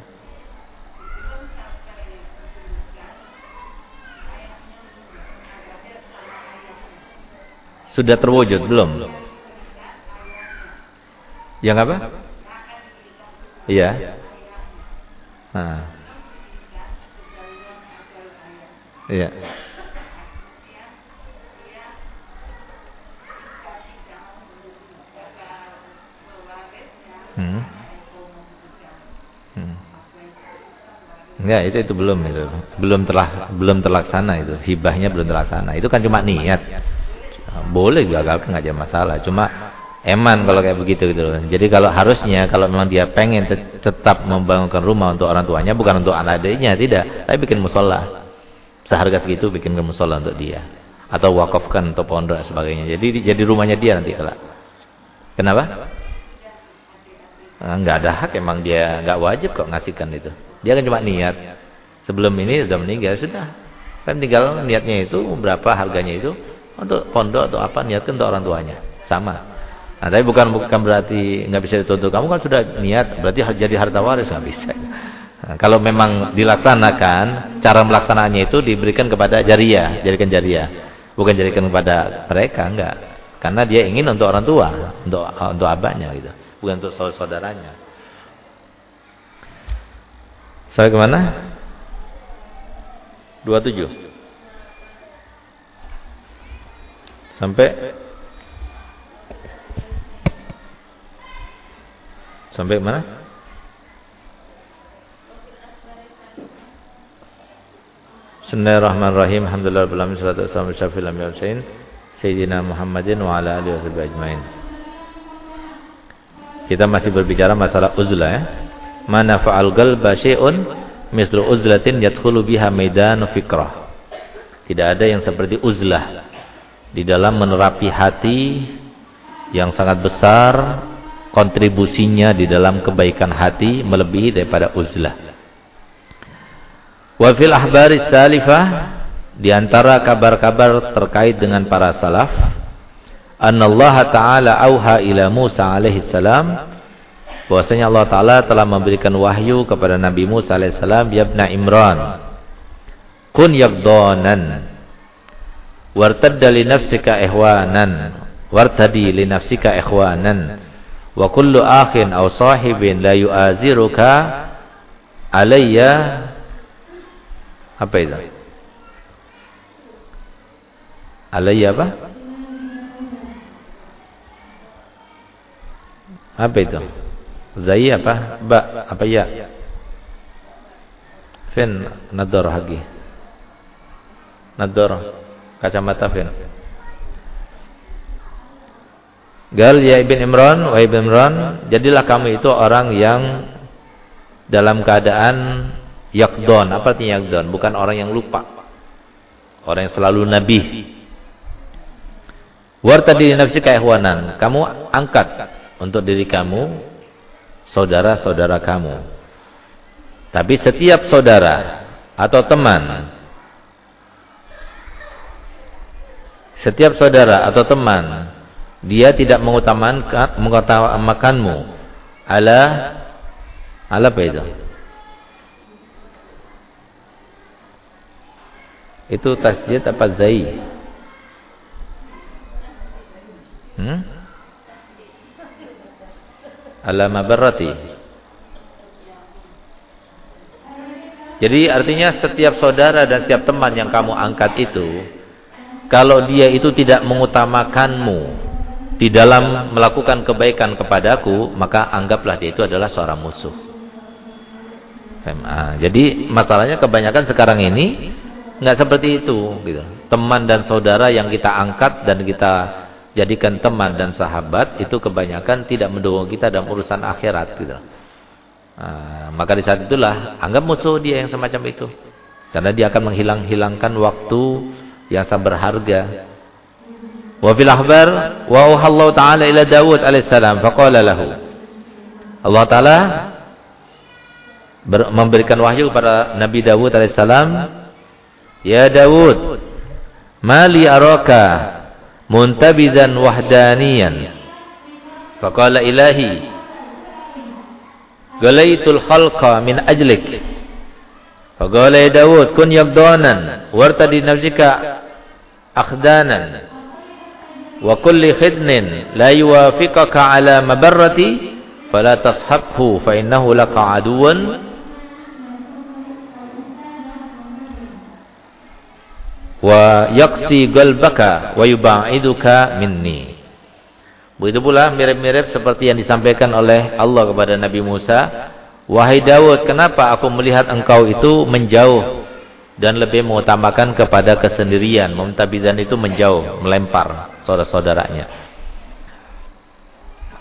Sudah terwujud belum? Yang apa? Iya. Nah. Iya. Hmm. Enggak, itu itu belum itu. Belum telah belum terlaksana itu. Hibahnya belum terlaksana. Itu kan cuma niat. Boleh gagal enggak ada masalah. Cuma eman kalau kayak begitu gitu loh. Jadi kalau harusnya kalau memang dia pengen tetap membangunkan rumah untuk orang tuanya bukan untuk anak adiknya, tidak. Tapi bikin musola. Seharga segitu bikin musola untuk dia. Atau wakafkan untuk pondok sebagainya. Jadi jadi rumahnya dia nanti kelak. Kenapa? Enggak ada hak emang dia enggak wajib kok ngasihkan itu. Dia kan cuma niat. Sebelum ini sudah meninggal sudah. Kan tinggal niatnya itu berapa harganya itu untuk pondok atau apa niatkan untuk orang tuanya. Sama. Nah, tapi bukan bukan berarti nggak bisa dituntut. Kamu kan sudah niat, berarti jadi harta waris nggak bisa. Nah, kalau memang dilaksanakan, cara melaksanakannya itu diberikan kepada jariah, jadikan jariah. Bukan jadikan kepada mereka, enggak. Karena dia ingin untuk orang tua, untuk untuk abahnya gitu. Bukan untuk saudara-saudaranya. Saya ke mana? 27. Sampai Sampai mana? Bismillahirrahmanirrahim. Alhamdulillah rabbil alamin salatu wassalamu ala asyrafil anbiya'i sayyidina Muhammadin wa ala alihi washabihi ajmain. Kita masih berbicara masalah uzlah ya. Mana fa'al qalba syai'un mislu uzlatin yadkhulu biha maidan fikrah. Tidak ada yang seperti uzlah di dalam menerapi hati yang sangat besar kontribusinya di dalam kebaikan hati melebihi daripada uzlah. Wa fil ahbari salifah di antara kabar-kabar terkait dengan para salaf, annallaha ta'ala auha ila Musa alaihi salam bahwasanya Allah taala telah memberikan wahyu kepada Nabi Musa alaihi salam yabna Imran kun yaqdanan wartadda li nafsika ihwanan. Wartadi li nafsika ihwanan. Wa kullu akhin aw sahibin la yu'aziruka alayya. Apa itu? Alayya apa? Apa itu? Zai apa? Ba apa ya? Fin nador hagi. Nador kacamata fin Gal ya Ibn Imran, wa Ibn Imran, jadilah kamu itu orang yang dalam keadaan yakdon. Apa artinya yakdon? Bukan orang yang lupa. Orang yang selalu nabi. Wartadi nafsi kaihwanan. Kamu angkat untuk diri kamu, saudara-saudara kamu. Tapi setiap saudara atau teman, setiap saudara atau teman dia tidak mengutamakan mengutamakanmu. Ala ala apa itu? Itu tasjid apa zai? Hmm? ala mabarrati. Jadi artinya setiap saudara dan setiap teman yang kamu angkat itu kalau dia itu tidak mengutamakanmu di dalam melakukan kebaikan kepadaku, maka anggaplah dia itu adalah seorang musuh. Jadi masalahnya kebanyakan sekarang ini nggak seperti itu, gitu. Teman dan saudara yang kita angkat dan kita jadikan teman dan sahabat itu kebanyakan tidak mendukung kita dalam urusan akhirat, gitu. Nah, maka di saat itulah anggap musuh dia yang semacam itu, karena dia akan menghilang-hilangkan waktu yang sangat berharga Wa fil akhbar wa Allah taala ila Daud alaihissalam faqala lahu. Allah taala memberikan wahyu kepada Nabi Dawud alaihissalam, "Ya Dawud, mali araka muntabidan wahdaniyan." Faqala ilahi, "Galaitul khalqa min ajlik." Faqala ya Dawud, "Kun yaqdanan wartadi nafsika akhdanan." wa kulli khidnin la yuwafiqaka ala mabarrati fala tashabhu fa innahu laka aduwan wa yaqsi qalbaka wa yubaiduka minni Begitu pula mirip-mirip seperti yang disampaikan oleh Allah kepada Nabi Musa, "Wahai Daud, kenapa aku melihat engkau itu menjauh dan lebih mengutamakan kepada kesendirian?" Mumtabizan itu menjauh, melempar saudara-saudaranya.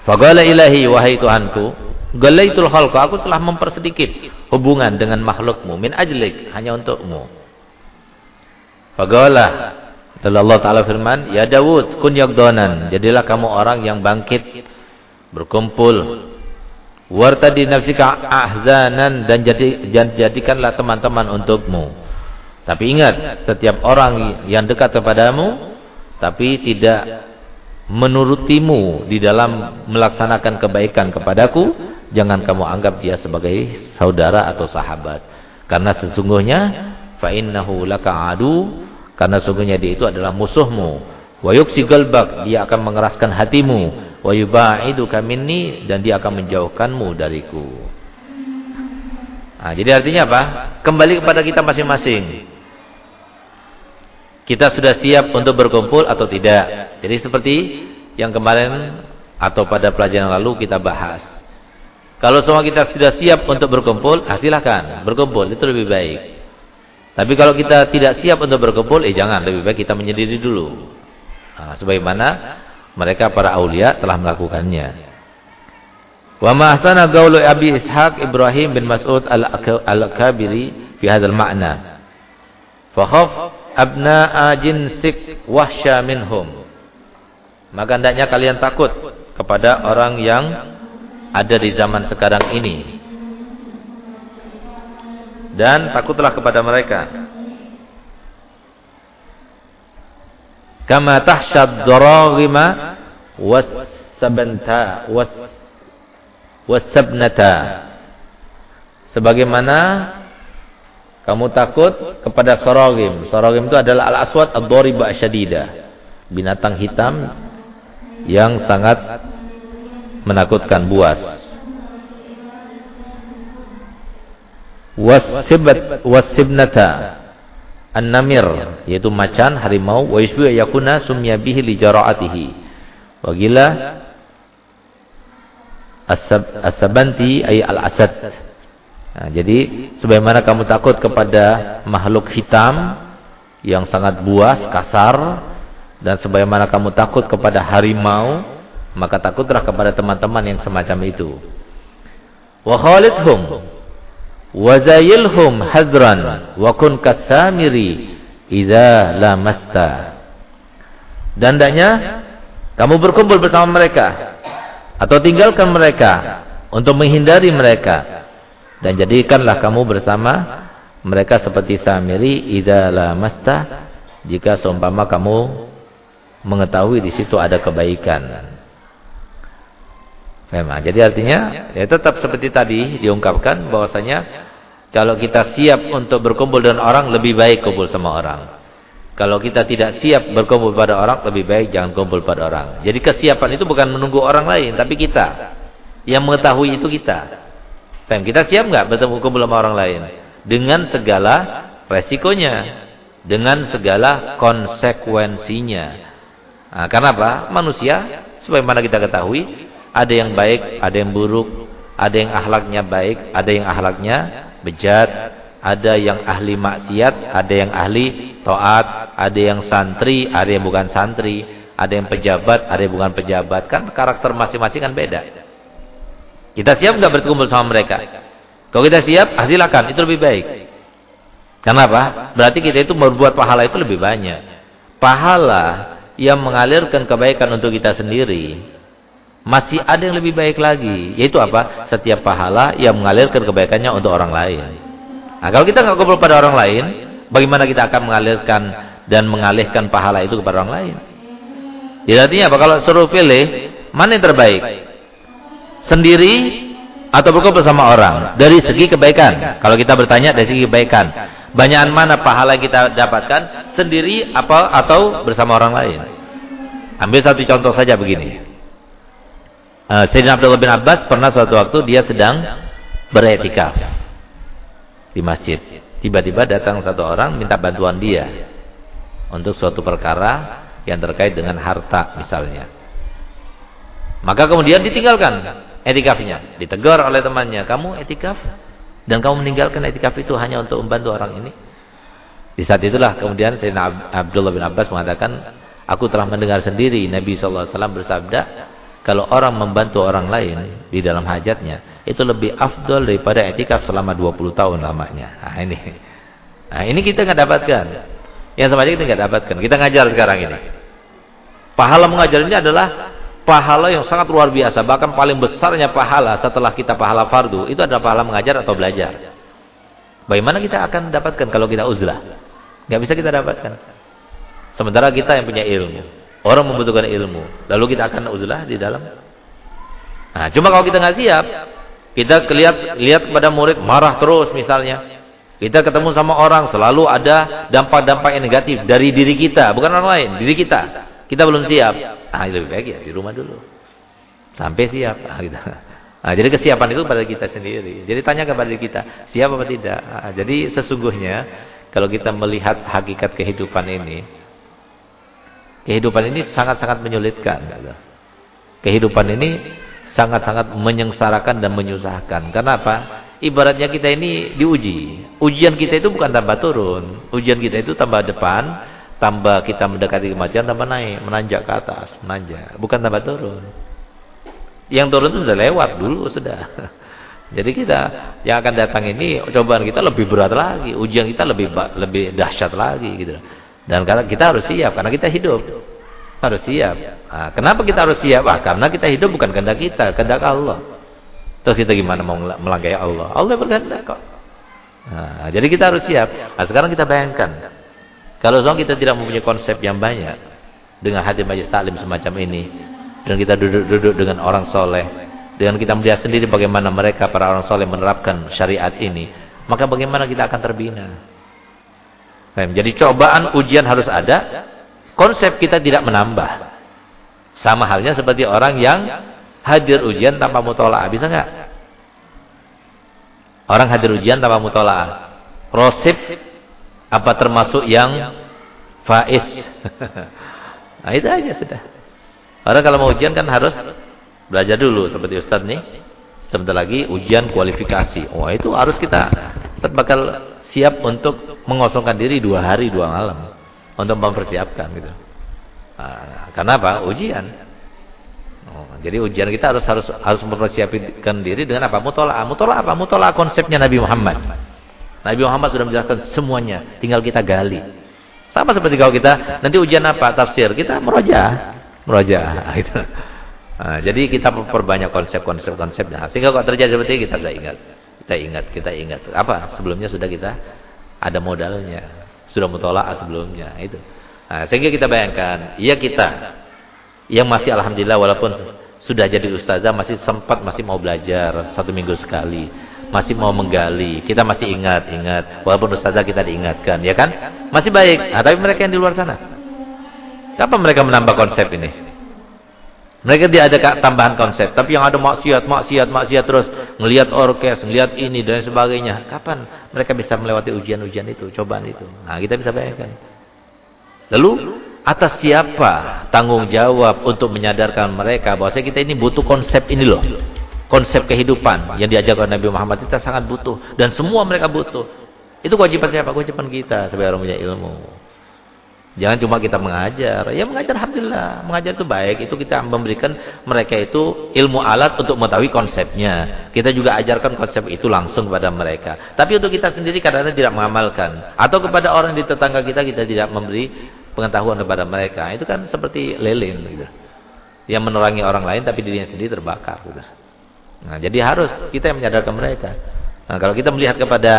Fagala ilahi wahai Tuhanku, galaitul khalqa, aku telah mempersedikit hubungan dengan makhlukmu min ajlik, hanya untukmu. Fagala Lalu Allah Ta'ala firman, Ya Dawud, kun yagdonan. Jadilah kamu orang yang bangkit, berkumpul, Wartadi nafsika ahzanan dan jadi jadikanlah teman-teman untukmu. Tapi ingat, setiap orang yang dekat kepadamu tapi tidak menurutimu di dalam melaksanakan kebaikan kepadaku, jangan kamu anggap dia sebagai saudara atau sahabat. Karena sesungguhnya fa innahu laka adu, karena sesungguhnya dia itu adalah musuhmu. Wa yuksi galbak, dia akan mengeraskan hatimu. Wa yubaiduka minni dan dia akan menjauhkanmu dariku. Nah, jadi artinya apa? Kembali kepada kita masing-masing. Kita sudah siap untuk berkumpul atau tidak. Jadi seperti yang kemarin atau pada pelajaran lalu kita bahas. Kalau semua kita sudah siap untuk berkumpul, ah, silahkan berkumpul, itu lebih baik. Tapi kalau kita tidak siap untuk berkumpul, eh jangan, lebih baik kita menyendiri dulu. Nah, sebagaimana mereka para aulia telah melakukannya. Wa ma ahsana Abi Ishaq Ibrahim bin Mas'ud al-Kabiri fi hadzal ma'na. Fa khaf abna'a jinsik wahsya minhum. Maka hendaknya kalian takut kepada orang yang ada di zaman sekarang ini. Dan takutlah kepada mereka. Kama tahsyad daraghima was-sabanta was was-sabnata. Sebagaimana kamu takut kepada sorogim. Sorogim itu adalah al-aswad ad-doriba asyadida. Binatang hitam yang sangat menakutkan buas. Wasibat wasibnata an-namir yaitu macan harimau wa yusbihu yakuna sumya bihi li jara'atihi. Wa gila as-sabanti ay al-asad Nah, jadi sebagaimana kamu takut kepada makhluk hitam yang sangat buas, kasar dan sebagaimana kamu takut kepada harimau, maka takutlah kepada teman-teman yang semacam itu. Wa khalidhum wa zayilhum hadran wa kun kasamiri idza lamasta. Dan hendaknya kamu berkumpul bersama mereka atau tinggalkan mereka untuk menghindari mereka dan jadikanlah kamu bersama mereka seperti Samiri idza lamasta jika seumpama kamu mengetahui di situ ada kebaikan. Memang. Jadi artinya ya tetap seperti tadi diungkapkan bahwasanya kalau kita siap untuk berkumpul dengan orang lebih baik kumpul sama orang. Kalau kita tidak siap berkumpul pada orang lebih baik jangan kumpul pada orang. Jadi kesiapan itu bukan menunggu orang lain tapi kita. Yang mengetahui itu kita. Faham? Kita siap nggak bertemu kumpul sama orang lain? Dengan segala resikonya. Dengan segala konsekuensinya. Nah, karena apa? Manusia, sebagaimana kita ketahui, ada yang baik, ada yang buruk. Ada yang ahlaknya baik, ada yang ahlaknya bejat. Ada yang ahli maksiat, ada yang ahli to'at. Ada yang santri, ada yang bukan santri. Ada yang pejabat, ada yang bukan pejabat. Kan karakter masing-masing kan beda. Kita siap nggak berkumpul sama mereka? Kalau kita siap, ah, silakan. Itu lebih baik. Kenapa? Berarti kita itu berbuat pahala itu lebih banyak. Pahala yang mengalirkan kebaikan untuk kita sendiri. Masih ada yang lebih baik lagi. Yaitu apa? Setiap pahala yang mengalirkan kebaikannya untuk orang lain. Nah, kalau kita nggak kumpul pada orang lain, bagaimana kita akan mengalirkan dan mengalihkan pahala itu kepada orang lain? Jadi artinya apa? Kalau suruh pilih, mana yang terbaik? Sendiri atau berkumpul bersama orang dari segi kebaikan. Kalau kita bertanya dari segi kebaikan, banyakan mana pahala kita dapatkan sendiri apa atau bersama orang lain? Ambil satu contoh saja begini. Uh, Sayyidina Abdullah bin Abbas pernah suatu waktu dia sedang beretikaf di masjid. Tiba-tiba datang satu orang minta bantuan dia untuk suatu perkara yang terkait dengan harta misalnya. Maka kemudian ditinggalkan etikafnya. Ditegur oleh temannya, kamu etikaf dan kamu meninggalkan etikaf itu hanya untuk membantu orang ini. Di saat itulah kemudian Sayyidina Abdullah bin Abbas mengatakan, aku telah mendengar sendiri Nabi SAW bersabda, kalau orang membantu orang lain di dalam hajatnya, itu lebih afdol daripada etikaf selama 20 tahun lamanya. Nah ini. Nah ini kita nggak dapatkan. Yang sama kita nggak dapatkan. Kita ngajar sekarang ini. Pahala mengajar ini adalah pahala yang sangat luar biasa, bahkan paling besarnya pahala setelah kita pahala fardu, itu adalah pahala mengajar atau belajar. Bagaimana kita akan dapatkan kalau kita uzlah? Gak bisa kita dapatkan. Sementara kita yang punya ilmu. Orang membutuhkan ilmu. Lalu kita akan uzlah di dalam. Nah, cuma kalau kita nggak siap, kita lihat lihat kepada murid marah terus misalnya. Kita ketemu sama orang selalu ada dampak-dampak yang negatif dari diri kita, bukan orang lain, diri kita. Kita belum siap. Ah, lebih baik ya di rumah dulu. Sampai siap. Ah, gitu. Nah, jadi kesiapan itu pada kita sendiri. Jadi tanya kepada kita, siap apa tidak? Nah, jadi sesungguhnya kalau kita melihat hakikat kehidupan ini, kehidupan ini sangat-sangat menyulitkan. Gitu. Kehidupan ini sangat-sangat menyengsarakan dan menyusahkan. Kenapa? Ibaratnya kita ini diuji. Ujian kita itu bukan tambah turun. Ujian kita itu tambah depan, tambah kita mendekati kematian, tambah naik, menanjak ke atas, menanjak. Bukan tambah turun. Yang turun itu sudah lewat dulu sudah. Jadi kita yang akan datang ini cobaan kita lebih berat lagi, ujian kita lebih lebih dahsyat lagi gitu. Dan karena kita harus siap karena kita hidup. Harus siap. Nah, kenapa kita harus siap? Ah, karena kita hidup bukan kehendak kita, kehendak Allah. Terus kita gimana mau melanggai Allah? Allah berkehendak kok. Nah, jadi kita harus siap. Nah, sekarang kita bayangkan. Kalau kita tidak mempunyai konsep yang banyak dengan hati majlis taklim semacam ini, dan kita duduk-duduk dengan orang soleh dengan kita melihat sendiri bagaimana mereka para orang soleh menerapkan syariat ini maka bagaimana kita akan terbina? Jadi cobaan ujian harus ada konsep kita tidak menambah. Sama halnya seperti orang yang hadir ujian tanpa mutola'ah bisa nggak? Orang hadir ujian tanpa mutola'ah. Rosip apa termasuk yang faiz nah itu aja sudah karena kalau mau ujian kan harus belajar dulu seperti Ustaz nih. Sebentar lagi ujian kualifikasi. Wah itu harus kita Ustaz bakal siap untuk mengosongkan diri dua hari dua malam untuk mempersiapkan gitu. Nah, karena apa? Ujian. Oh, jadi ujian kita harus harus harus mempersiapkan diri dengan apa? Mutolaah. Mutolaah apa? Mutolaah konsepnya Nabi Muhammad. Nabi Muhammad sudah menjelaskan semuanya, tinggal kita gali. Sama seperti kalau kita nanti ujian apa? Tafsir. Kita meroja Merajaah itu. Nah, jadi kita perbanyak konsep-konsep konsepnya. Sehingga kalau terjadi seperti kita sudah ingat. Kita ingat, kita ingat. Apa? Sebelumnya sudah kita ada modalnya. Sudah mutola'ah sebelumnya. Itu. Nah, sehingga kita bayangkan, iya kita yang masih alhamdulillah walaupun sudah jadi ustazah masih sempat masih mau belajar satu minggu sekali. Masih mau menggali. Kita masih ingat, ingat. Walaupun ustazah kita diingatkan, ya kan? Masih baik. Nah, tapi mereka yang di luar sana Siapa mereka menambah konsep ini? Mereka tidak ada tambahan konsep, tapi yang ada maksiat, maksiat, maksiat terus melihat orkes, melihat ini dan sebagainya. Kapan mereka bisa melewati ujian-ujian itu, cobaan itu? Nah, kita bisa bayangkan. Lalu atas siapa tanggung jawab untuk menyadarkan mereka bahwa kita ini butuh konsep ini loh. Konsep kehidupan yang diajarkan Nabi Muhammad kita sangat butuh dan semua mereka butuh. Itu kewajiban siapa? Kewajiban kita sebagai orang punya ilmu. Jangan cuma kita mengajar. Ya mengajar Alhamdulillah. Mengajar itu baik. Itu kita memberikan mereka itu ilmu alat untuk mengetahui konsepnya. Kita juga ajarkan konsep itu langsung kepada mereka. Tapi untuk kita sendiri kadang-kadang tidak mengamalkan. Atau kepada orang di tetangga kita, kita tidak memberi pengetahuan kepada mereka. Itu kan seperti lilin. Gitu. Yang menerangi orang lain tapi dirinya sendiri terbakar. Gitu. Nah, jadi harus kita yang menyadarkan mereka. Nah, kalau kita melihat kepada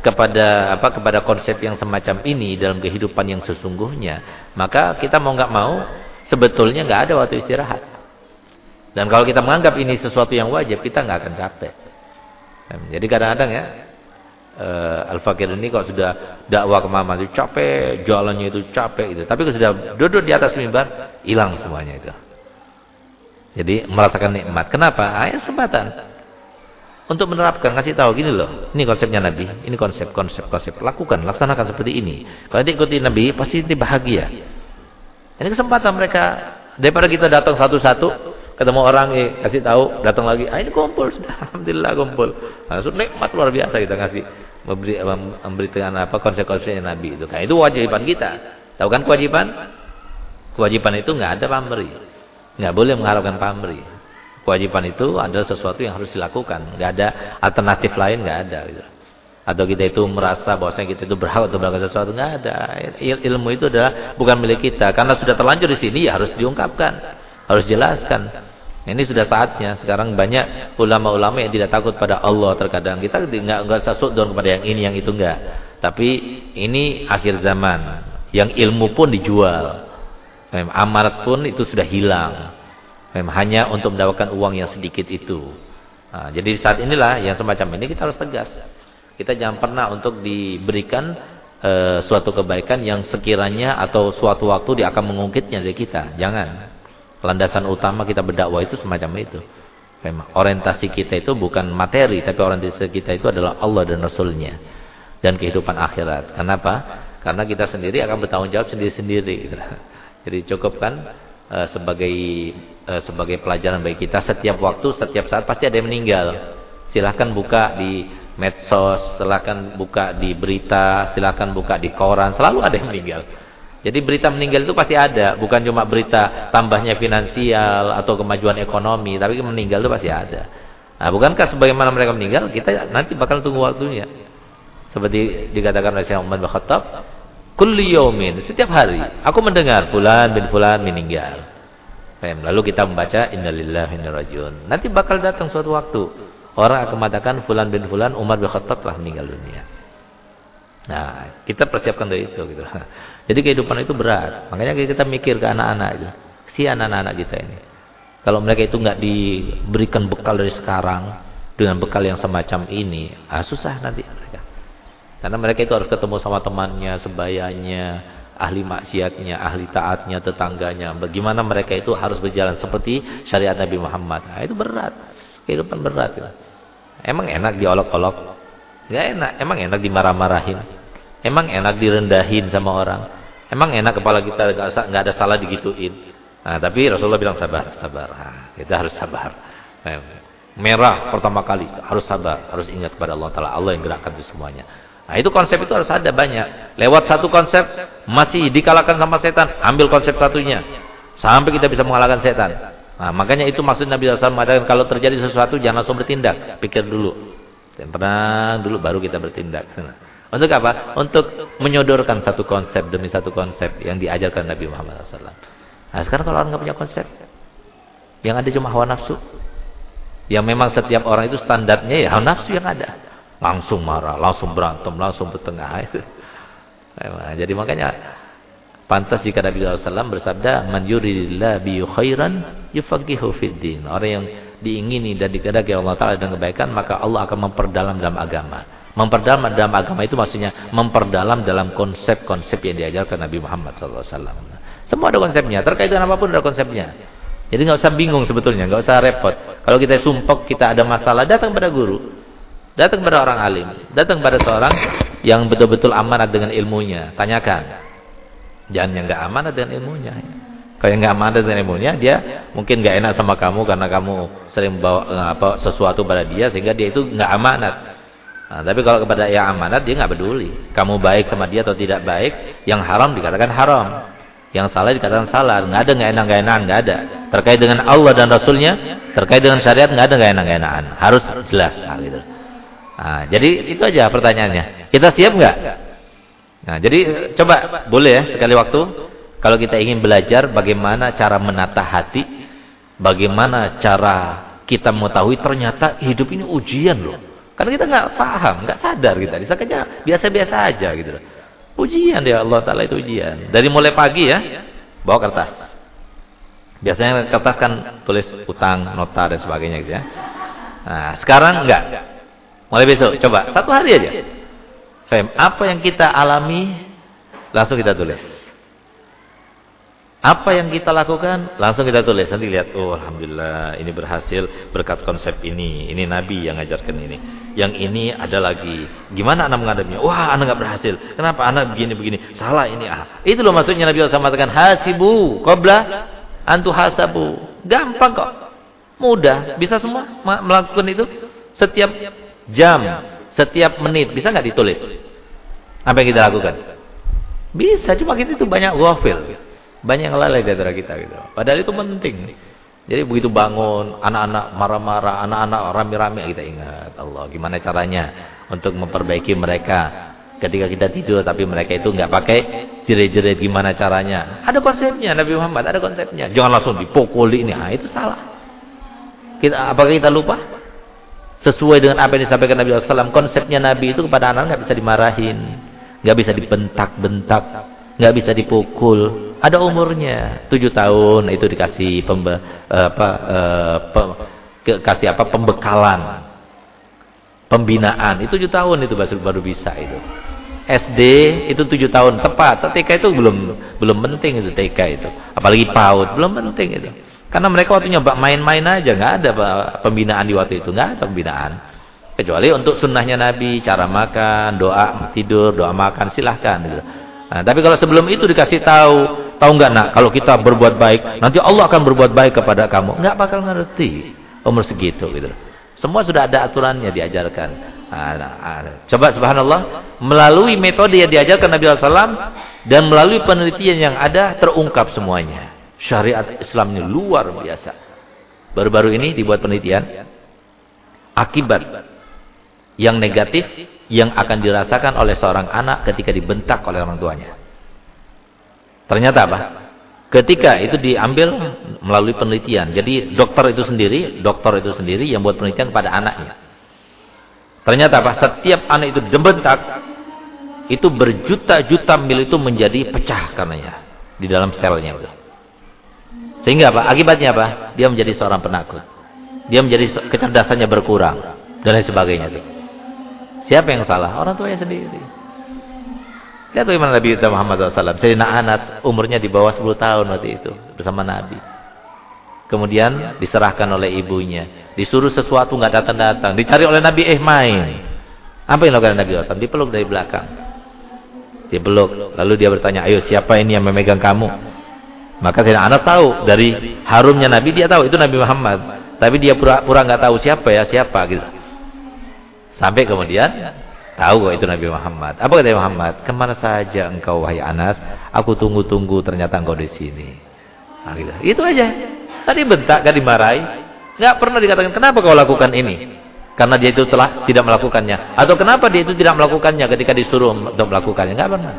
kepada apa kepada konsep yang semacam ini dalam kehidupan yang sesungguhnya, maka kita mau nggak mau sebetulnya nggak ada waktu istirahat. Dan kalau kita menganggap ini sesuatu yang wajib, kita nggak akan capek. Jadi kadang-kadang ya uh, Al-Fakir ini kalau sudah dakwah ke mama itu capek, jalannya itu capek itu. Tapi kalau sudah duduk di atas mimbar, hilang semuanya itu. Jadi merasakan nikmat. Kenapa? Ah, ya, kesempatan untuk menerapkan kasih tahu gini loh. Ini konsepnya Nabi ini konsep konsep konsep. Lakukan laksanakan seperti ini. Kalau diikuti Nabi pasti nanti bahagia. Ini kesempatan mereka. Daripada kita datang satu-satu ketemu orang eh, kasih tahu datang lagi. Ah ini kumpul sudah. Alhamdulillah kumpul. Langsung nikmat luar biasa kita kasih memberi memberikan apa konsep-konsepnya Nabi itu. Kan itu kewajiban kita. Tahu kan kewajiban? Kewajiban itu nggak ada pamri nggak boleh mengharapkan pamri Kewajiban itu adalah sesuatu yang harus dilakukan. Tidak ada alternatif lain, nggak ada. Gitu. Atau kita itu merasa bahwasanya kita itu berhak untuk melakukan sesuatu, nggak ada. Il ilmu itu adalah bukan milik kita. Karena sudah terlanjur di sini, ya harus diungkapkan. harus jelaskan. Ini sudah saatnya. Sekarang banyak ulama-ulama yang tidak takut pada Allah terkadang. Kita enggak enggak sasut kepada yang ini, yang itu enggak. Tapi ini akhir zaman. Yang ilmu pun dijual. Amarat pun itu sudah hilang. Hanya untuk mendapatkan uang yang sedikit itu. Nah, jadi saat inilah yang semacam ini kita harus tegas. Kita jangan pernah untuk diberikan e, suatu kebaikan yang sekiranya atau suatu waktu dia akan mengungkitnya dari kita. Jangan. Landasan utama kita berdakwah itu semacam itu. Orientasi kita itu bukan materi, tapi orientasi kita itu adalah Allah dan Rasulnya dan kehidupan akhirat. Kenapa? Karena kita sendiri akan bertanggung jawab sendiri-sendiri. Jadi cukup kan e, sebagai e, sebagai pelajaran bagi kita setiap waktu, setiap saat pasti ada yang meninggal. Silahkan buka di medsos, silahkan buka di berita, silahkan buka di koran, selalu ada yang meninggal. Jadi berita meninggal itu pasti ada, bukan cuma berita tambahnya finansial atau kemajuan ekonomi, tapi meninggal itu pasti ada. Nah, bukankah sebagaimana mereka meninggal, kita nanti bakal tunggu waktunya. Seperti dikatakan oleh Syekh Umar bin kulli yaumin, setiap hari aku mendengar fulan bin fulan meninggal. Lalu kita membaca innalillahi inna. Nanti bakal datang suatu waktu orang akan mengatakan fulan bin fulan Umar bin Khattab telah meninggal dunia. Nah, kita persiapkan dari itu gitu. Jadi kehidupan itu berat. Makanya kita mikir ke anak-anak itu. Si anak-anak kita ini. Kalau mereka itu nggak diberikan bekal dari sekarang dengan bekal yang semacam ini, ah, susah nanti. Karena mereka itu harus ketemu sama temannya, sebayanya, ahli maksiatnya, ahli taatnya, tetangganya. Bagaimana mereka itu harus berjalan seperti syariat Nabi Muhammad. Nah, itu berat. Kehidupan berat. Gitu. Emang enak diolok-olok? Gak enak. Emang enak dimarah-marahin? Emang enak direndahin sama orang. Emang enak kepala kita nggak ada salah digituin. Nah, tapi Rasulullah bilang sabar, sabar. Nah, kita harus sabar. Nah, merah pertama kali harus sabar, harus ingat kepada Allah Taala. Allah yang gerakkan itu semuanya. Nah, itu konsep itu harus ada banyak. Lewat satu konsep masih dikalahkan sama setan, ambil konsep satunya. Sampai kita bisa mengalahkan setan. Nah, makanya itu maksud Nabi SAW mengatakan kalau terjadi sesuatu jangan langsung bertindak, pikir dulu. Tenang dulu baru kita bertindak. Untuk apa? Untuk menyodorkan satu konsep demi satu konsep yang diajarkan Nabi Muhammad SAW. Nah sekarang kalau orang nggak punya konsep, yang ada cuma hawa nafsu, yang memang setiap orang itu standarnya ya hawa nafsu yang ada, langsung marah, langsung berantem, langsung bertengah jadi makanya pantas jika Nabi SAW bersabda, "Man yuridillah bi khairan yufaqihu fid din." Orang yang diingini dan dikehendaki Allah Taala dengan kebaikan, maka Allah akan memperdalam dalam agama. Memperdalam dalam agama itu maksudnya memperdalam dalam konsep-konsep yang diajarkan Nabi Muhammad SAW. Semua ada konsepnya, terkait dengan apa pun ada konsepnya. Jadi nggak usah bingung sebetulnya, nggak usah repot. Kalau kita sumpah kita ada masalah, datang pada guru, datang pada orang alim, datang pada seorang yang betul-betul amanat dengan ilmunya. Tanyakan, jangan yang nggak amanat dengan ilmunya. Kalau yang nggak amanat dengan ilmunya, dia mungkin nggak enak sama kamu karena kamu sering bawa eh, apa sesuatu pada dia sehingga dia itu nggak amanat. Nah, tapi kalau kepada yang amanat dia nggak peduli. Kamu baik sama dia atau tidak baik, yang haram dikatakan haram. Yang salah dikatakan salah. Nggak ada nggak enak nggak enakan, nggak ada. Terkait dengan Allah dan Rasulnya, terkait dengan syariat nggak ada nggak enak nggak enakan. Harus jelas. Nah, gitu. Nah, jadi itu aja pertanyaannya. Kita siap nggak? Nah, jadi coba boleh ya sekali waktu kalau kita ingin belajar bagaimana cara menata hati, bagaimana cara kita mengetahui ternyata hidup ini ujian loh. Karena kita nggak paham, nggak sadar kita. Disangkanya biasa-biasa aja gitu Ujian ya Allah Taala itu ujian. Dari mulai pagi ya, bawa kertas. Biasanya kertas kan tulis utang, nota dan sebagainya gitu ya. Nah, sekarang enggak. Mulai besok coba satu hari aja. Fem, apa yang kita alami langsung kita tulis. Apa yang kita lakukan, langsung kita tulis. Nanti lihat, oh Alhamdulillah, ini berhasil berkat konsep ini. Ini Nabi yang ngajarkan ini. Yang ini ada lagi. Gimana anak menghadapinya? Wah, anak nggak berhasil. Kenapa anak begini-begini? Salah ini. Ah. Itu loh maksudnya Nabi SAW mengatakan, hasibu, qobla, antu hasabu. Gampang kok. Mudah. Bisa semua melakukan itu. Setiap jam, setiap menit. Bisa nggak ditulis? Apa yang kita lakukan? Bisa, cuma kita itu banyak wafil. Banyak yang lalai di antara kita gitu. Padahal itu penting. Jadi begitu bangun, anak-anak marah-marah, anak-anak rame-rame kita ingat Allah. Gimana caranya untuk memperbaiki mereka ketika kita tidur tapi mereka itu nggak pakai jerit-jerit gimana caranya. Ada konsepnya Nabi Muhammad, ada konsepnya. Jangan langsung dipukuli ini. Ah, itu salah. Kita apakah kita lupa? Sesuai dengan apa yang disampaikan Nabi SAW, konsepnya Nabi itu kepada anak nggak bisa dimarahin, nggak bisa dibentak-bentak, nggak bisa dipukul. Ada umurnya, tujuh tahun itu dikasih pembe, apa, uh, pe, ke, kasih apa pembekalan, pembinaan. Itu tujuh tahun itu baru baru bisa itu. SD itu tujuh tahun tepat. TK itu belum belum penting itu TK itu. Apalagi PAUD belum penting itu. Karena mereka waktunya main-main aja, nggak ada pembinaan di waktu itu, nggak ada pembinaan. Kecuali untuk sunnahnya Nabi, cara makan, doa tidur, doa makan, silahkan. Gitu. Nah, tapi kalau sebelum itu dikasih tahu, tahu nggak nak, kalau kita berbuat baik, nanti Allah akan berbuat baik kepada kamu. Nggak bakal ngerti umur segitu gitu. Semua sudah ada aturannya diajarkan. Nah, nah, coba subhanallah melalui metode yang diajarkan Nabi SAW dan melalui penelitian yang ada terungkap semuanya. Syariat Islam ini luar biasa. Baru-baru ini dibuat penelitian akibat yang negatif yang akan dirasakan oleh seorang anak ketika dibentak oleh orang tuanya. Ternyata apa? Ketika itu diambil melalui penelitian. Jadi dokter itu sendiri, dokter itu sendiri yang buat penelitian pada anaknya. Ternyata apa? Setiap anak itu dibentak, itu berjuta-juta mil itu menjadi pecah karenanya di dalam selnya itu. Sehingga apa? Akibatnya apa? Dia menjadi seorang penakut. Dia menjadi kecerdasannya berkurang dan lain sebagainya itu. Siapa yang salah? Orang tuanya sendiri. Lihat bagaimana Nabi Muhammad SAW. Sayyidina Anas umurnya di bawah 10 tahun waktu itu. Bersama Nabi. Kemudian diserahkan oleh ibunya. Disuruh sesuatu nggak datang-datang. Dicari oleh Nabi, eh main. Apa yang dilakukan Nabi SAW? Dipeluk dari belakang. Dipeluk. Lalu dia bertanya, ayo siapa ini yang memegang kamu? Maka Sayyidina Anas tahu. Dari harumnya Nabi dia tahu. Itu Nabi Muhammad. Tapi dia pura-pura nggak tahu siapa ya, siapa gitu. Sampai kemudian Tahu kok itu Nabi Muhammad. Apa kata Muhammad? Ke mana saja engkau wahai Anas? Aku tunggu-tunggu ternyata engkau di sini. Nah, gitu. Itu aja. Tadi bentak gak dimarahi. Gak pernah dikatakan kenapa kau lakukan ini? Karena dia itu telah tidak melakukannya. Atau kenapa dia itu tidak melakukannya ketika disuruh untuk melakukannya? Gak pernah.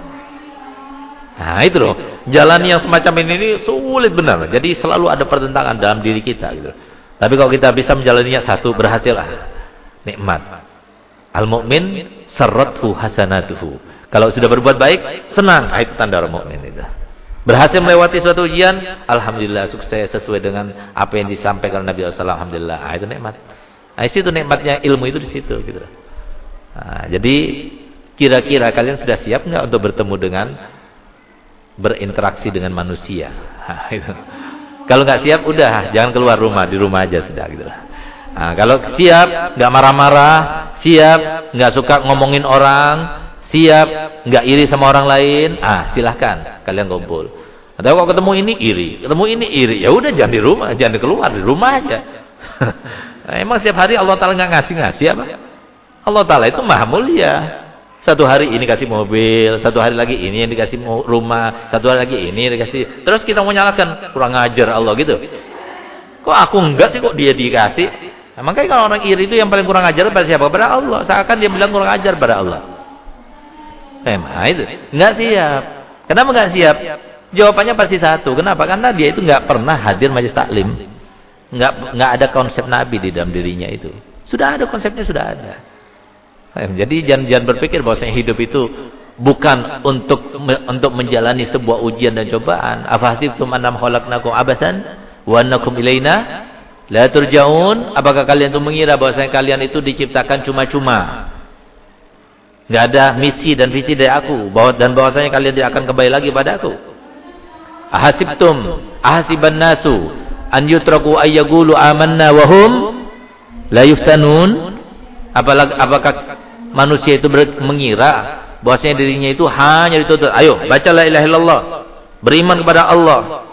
Nah itu loh. Jalan yang semacam ini, ini sulit benar. Jadi selalu ada pertentangan dalam diri kita. Gitu. Tapi kalau kita bisa menjalaninya satu berhasil lah. Nikmat. Al-mu'min sarrathu hasanatuhu. Kalau sudah berbuat baik, senang. Ah, itu tanda orang mukmin itu. Berhasil melewati suatu ujian, alhamdulillah sukses sesuai dengan apa yang disampaikan Nabi SAW. Alhamdulillah. Ah, itu nikmat. Nah, itu nikmatnya ilmu itu di situ gitu. Nah, jadi kira-kira kalian sudah siap nggak untuk bertemu dengan berinteraksi dengan manusia? Nah, itu. Kalau nggak siap, udah jangan keluar rumah, di rumah aja sudah gitu. Nah, kalau siap, nggak marah-marah, siap, nggak suka ngomongin orang, siap, nggak iri sama orang lain, ah silahkan kalian kumpul. Atau kalau ketemu ini iri, ketemu ini iri, ya udah jangan di rumah, jangan keluar di rumah aja. nah, emang setiap hari Allah Taala nggak ngasih ngasih apa? Allah Taala itu maha mulia. Satu hari ini kasih mobil, satu hari lagi ini yang dikasih rumah, satu hari lagi ini dikasih. Terus kita mau nyalakan kurang ajar Allah gitu. Kok aku enggak sih kok dia dikasih? Nah, makanya kalau orang iri itu yang paling kurang ajar pada siapa? Pada Allah. Seakan dia bilang kurang ajar pada Allah. Eh, nah itu. Enggak siap. Kenapa enggak siap? Jawabannya pasti satu. Kenapa? Karena dia itu enggak pernah hadir majlis taklim. Enggak enggak ada konsep Nabi di dalam dirinya itu. Sudah ada konsepnya sudah ada. Jadi jangan jangan berpikir bahwasanya hidup itu bukan untuk untuk menjalani sebuah ujian dan cobaan. Afahsibtum annam khalaqnakum abasan wa annakum ilaina La turjaun, apakah kalian itu mengira bahwasanya kalian itu diciptakan cuma-cuma? Enggak ada misi dan visi dari aku bahwa dan bahwasanya kalian tidak akan kembali lagi pada aku. Ahasibtum, ahasiban nasu an yutraku ayyaqulu amanna wa hum la yuftanun? Apalagi apakah manusia itu mengira bahwasanya dirinya itu hanya dituntut, ayo baca la illallah, beriman kepada Allah.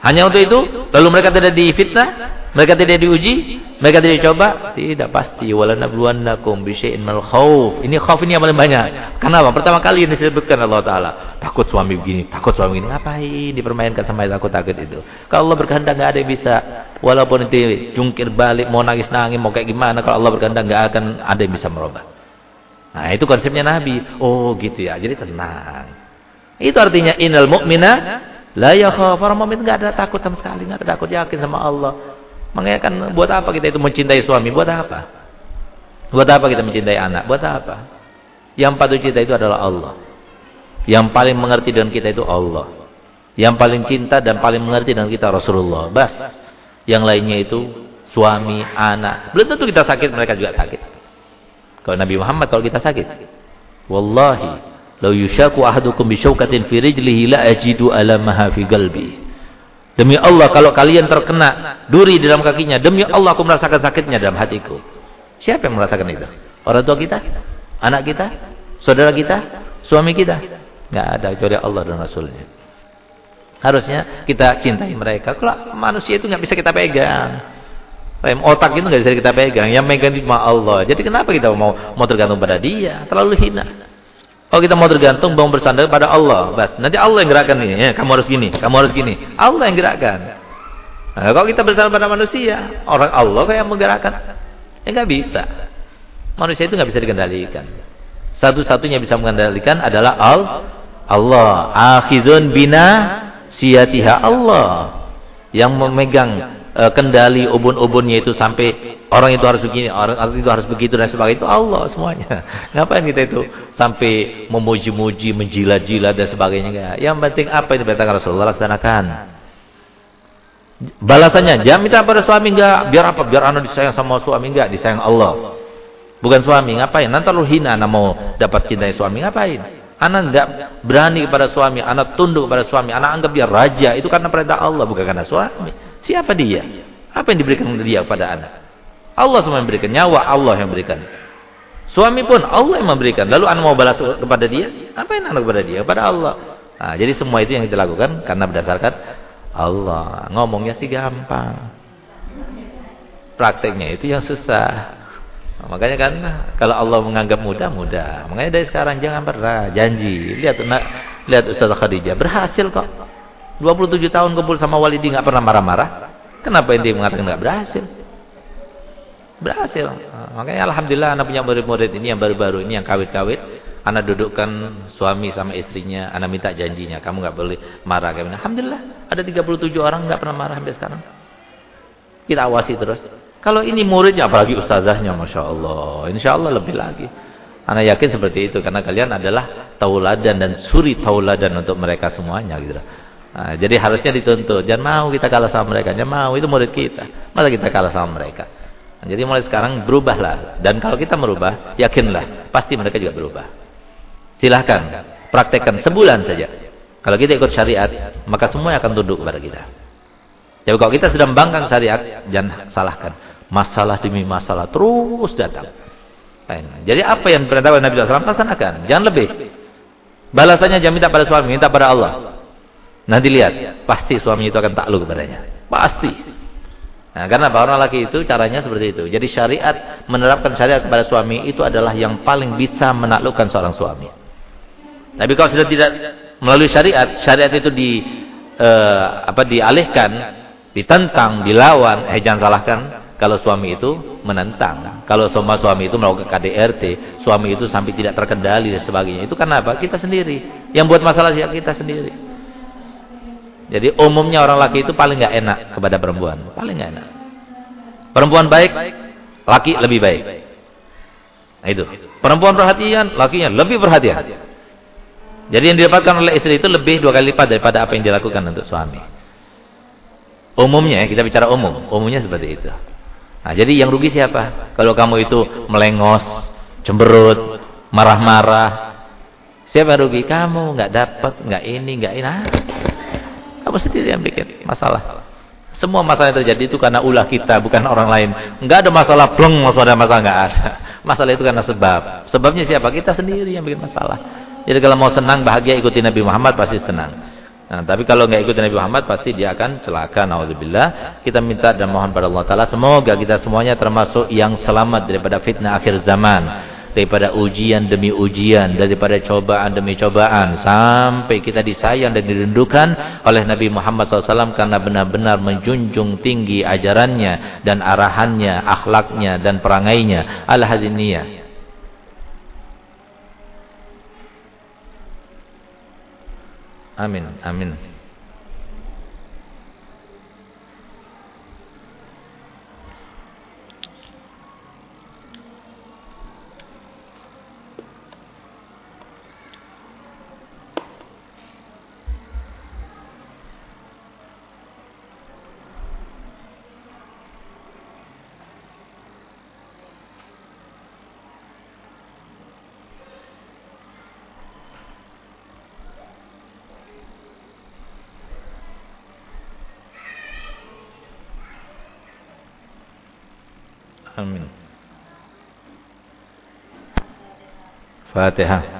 Hanya untuk itu, lalu mereka tidak difitnah, mereka tidak diuji, mereka tidak dicoba, tidak pasti wala nabluwannakum bi syai'in mal khauf. Ini khauf ini yang paling banyak. Kenapa? Pertama kali ini disebutkan Allah taala, takut suami begini, takut suami begini. Ngapain dipermainkan sama takut-takut itu? Kalau Allah berkehendak enggak ada yang bisa. Walaupun itu jungkir balik, mau nangis-nangis, mau kayak gimana, kalau Allah berkehendak enggak akan ada yang bisa merubah. Nah, itu konsepnya Nabi. Oh, gitu ya. Jadi tenang. Itu artinya innal mu'mina la yakhaf. Orang mukmin enggak ada takut sama sekali, enggak ada takut yakin sama Allah. Makanya kan buat apa kita itu mencintai suami? Buat apa? Buat apa kita mencintai anak? Buat apa? Yang patut cinta itu adalah Allah. Yang paling mengerti dengan kita itu Allah. Yang paling cinta dan paling mengerti dengan kita Rasulullah. Bas. Yang lainnya itu suami, anak. Belum tentu kita sakit, mereka juga sakit. Kalau Nabi Muhammad kalau kita sakit. Wallahi, lau yushaku ahadukum bisyaukatin fi rijlihi la ajidu alamaha fi galbi. Demi Allah kalau kalian terkena duri di dalam kakinya, demi Allah aku merasakan sakitnya dalam hatiku. Siapa yang merasakan itu? Orang tua kita? Anak kita? Saudara kita? Suami kita? Enggak ada kecuali Allah dan Rasulnya. Harusnya kita cintai mereka. Kalau manusia itu nggak bisa kita pegang. Otak itu nggak bisa kita pegang. Yang megang cuma Allah. Jadi kenapa kita mau mau tergantung pada dia? Terlalu hina. Kalau kita mau tergantung, mau bersandar pada Allah. Bas. Nanti Allah yang gerakkan ini. Ya, kamu harus gini, kamu harus gini. Allah yang gerakkan. Nah, kalau kita bersandar pada manusia, orang Allah kayak menggerakkan. Ya nggak bisa. Manusia itu nggak bisa dikendalikan. Satu-satunya bisa mengendalikan adalah Al Allah. Akhizun bina siyatiha Allah yang memegang uh, kendali ubun-ubunnya itu sampai orang itu harus begini, orang itu harus begitu dan sebagainya itu Allah semuanya. Ngapain kita itu sampai memuji-muji, menjilat-jilat dan sebagainya. Yang penting apa yang diperintahkan Rasulullah laksanakan. Balasannya, jangan minta pada suami enggak, biar apa? Biar anak disayang sama suami enggak, disayang Allah. Bukan suami, ngapain? Nanti lu hina anak mau dapat cintai suami, ngapain? Anak enggak berani kepada suami, anak tunduk kepada suami, anak anggap dia raja, itu karena perintah Allah, bukan karena suami. Siapa dia? Apa yang diberikan dia kepada anak? Allah semua memberikan, nyawa Allah yang memberikan. Suami pun Allah yang memberikan. Lalu anak mau balas kepada dia? Apa yang anak kepada dia? Kepada Allah. Nah, jadi semua itu yang kita lakukan karena berdasarkan Allah. Ngomongnya sih gampang. Prakteknya itu yang susah. Nah, makanya kan kalau Allah menganggap mudah, mudah. Makanya dari sekarang jangan pernah janji. Lihat lihat Ustaz Khadijah berhasil kok. 27 tahun kumpul sama Walidi nggak pernah marah-marah. Kenapa ini mengatakan nggak berhasil? Berhasil. Nah, makanya alhamdulillah anak punya murid-murid ini yang baru-baru ini yang kawit-kawit. Anak dudukkan suami sama istrinya, anak minta janjinya, kamu nggak boleh marah kayak Alhamdulillah, ada 37 orang nggak pernah marah sampai sekarang. Kita awasi terus. Kalau ini muridnya apalagi ustazahnya Masya Allah. Insya Allah lebih lagi. Anak yakin seperti itu. Karena kalian adalah tauladan dan suri tauladan untuk mereka semuanya. gitu. Nah, jadi harusnya dituntut. Jangan mau kita kalah sama mereka. Jangan mau. Itu murid kita. Masa kita kalah sama mereka. Nah, jadi mulai sekarang berubahlah. Dan kalau kita merubah, yakinlah. Pasti mereka juga berubah. Silahkan. Praktekkan sebulan saja. Kalau kita ikut syariat, maka semua akan tunduk kepada kita. Jadi kalau kita sedang membangkang syariat, jangan salahkan. Masalah demi masalah terus datang. Jadi apa yang perintah Nabi SAW laksanakan. Jangan lebih. Balasannya jangan minta pada suami, minta pada Allah. Nanti lihat, pasti suami itu akan takluk kepadanya. Pasti. Nah, karena orang laki itu caranya seperti itu. Jadi syariat menerapkan syariat kepada suami itu adalah yang paling bisa menaklukkan seorang suami. Tapi kalau sudah tidak melalui syariat, syariat itu di uh, apa dialihkan, ditentang, dilawan, eh jangan salahkan, kalau suami itu menentang. Kalau semua suami itu melakukan KDRT, suami itu sampai tidak terkendali dan sebagainya. Itu karena apa? Kita sendiri. Yang buat masalah kita sendiri. Jadi umumnya orang laki itu paling nggak enak kepada perempuan. Paling nggak enak. Perempuan baik, laki lebih baik. Nah itu. Perempuan perhatian, lakinya lebih perhatian. Jadi yang didapatkan oleh istri itu lebih dua kali lipat daripada apa yang dilakukan untuk suami. Umumnya, kita bicara umum. Umumnya seperti itu. Nah, jadi yang rugi siapa? Kalau kamu itu melengos, cemberut, marah-marah. Siapa yang rugi? Kamu nggak dapat, nggak ini, nggak ini. Nah, kamu sendiri yang bikin masalah. Semua masalah yang terjadi itu karena ulah kita, bukan orang lain. Nggak ada masalah pleng, masalah ada masalah nggak ada. Masalah itu karena sebab. Sebabnya siapa? Kita sendiri yang bikin masalah. Jadi kalau mau senang, bahagia ikuti Nabi Muhammad pasti senang. Nah, tapi kalau nggak ikut Nabi Muhammad pasti dia akan celaka. Nauzubillah. Kita minta dan mohon pada Allah Taala semoga kita semuanya termasuk yang selamat daripada fitnah akhir zaman, daripada ujian demi ujian, daripada cobaan demi cobaan, sampai kita disayang dan dirindukan oleh Nabi Muhammad SAW karena benar-benar menjunjung tinggi ajarannya dan arahannya, akhlaknya dan perangainya. Al-Hadiniyah. Amin. Amin. Amin. Fatihah.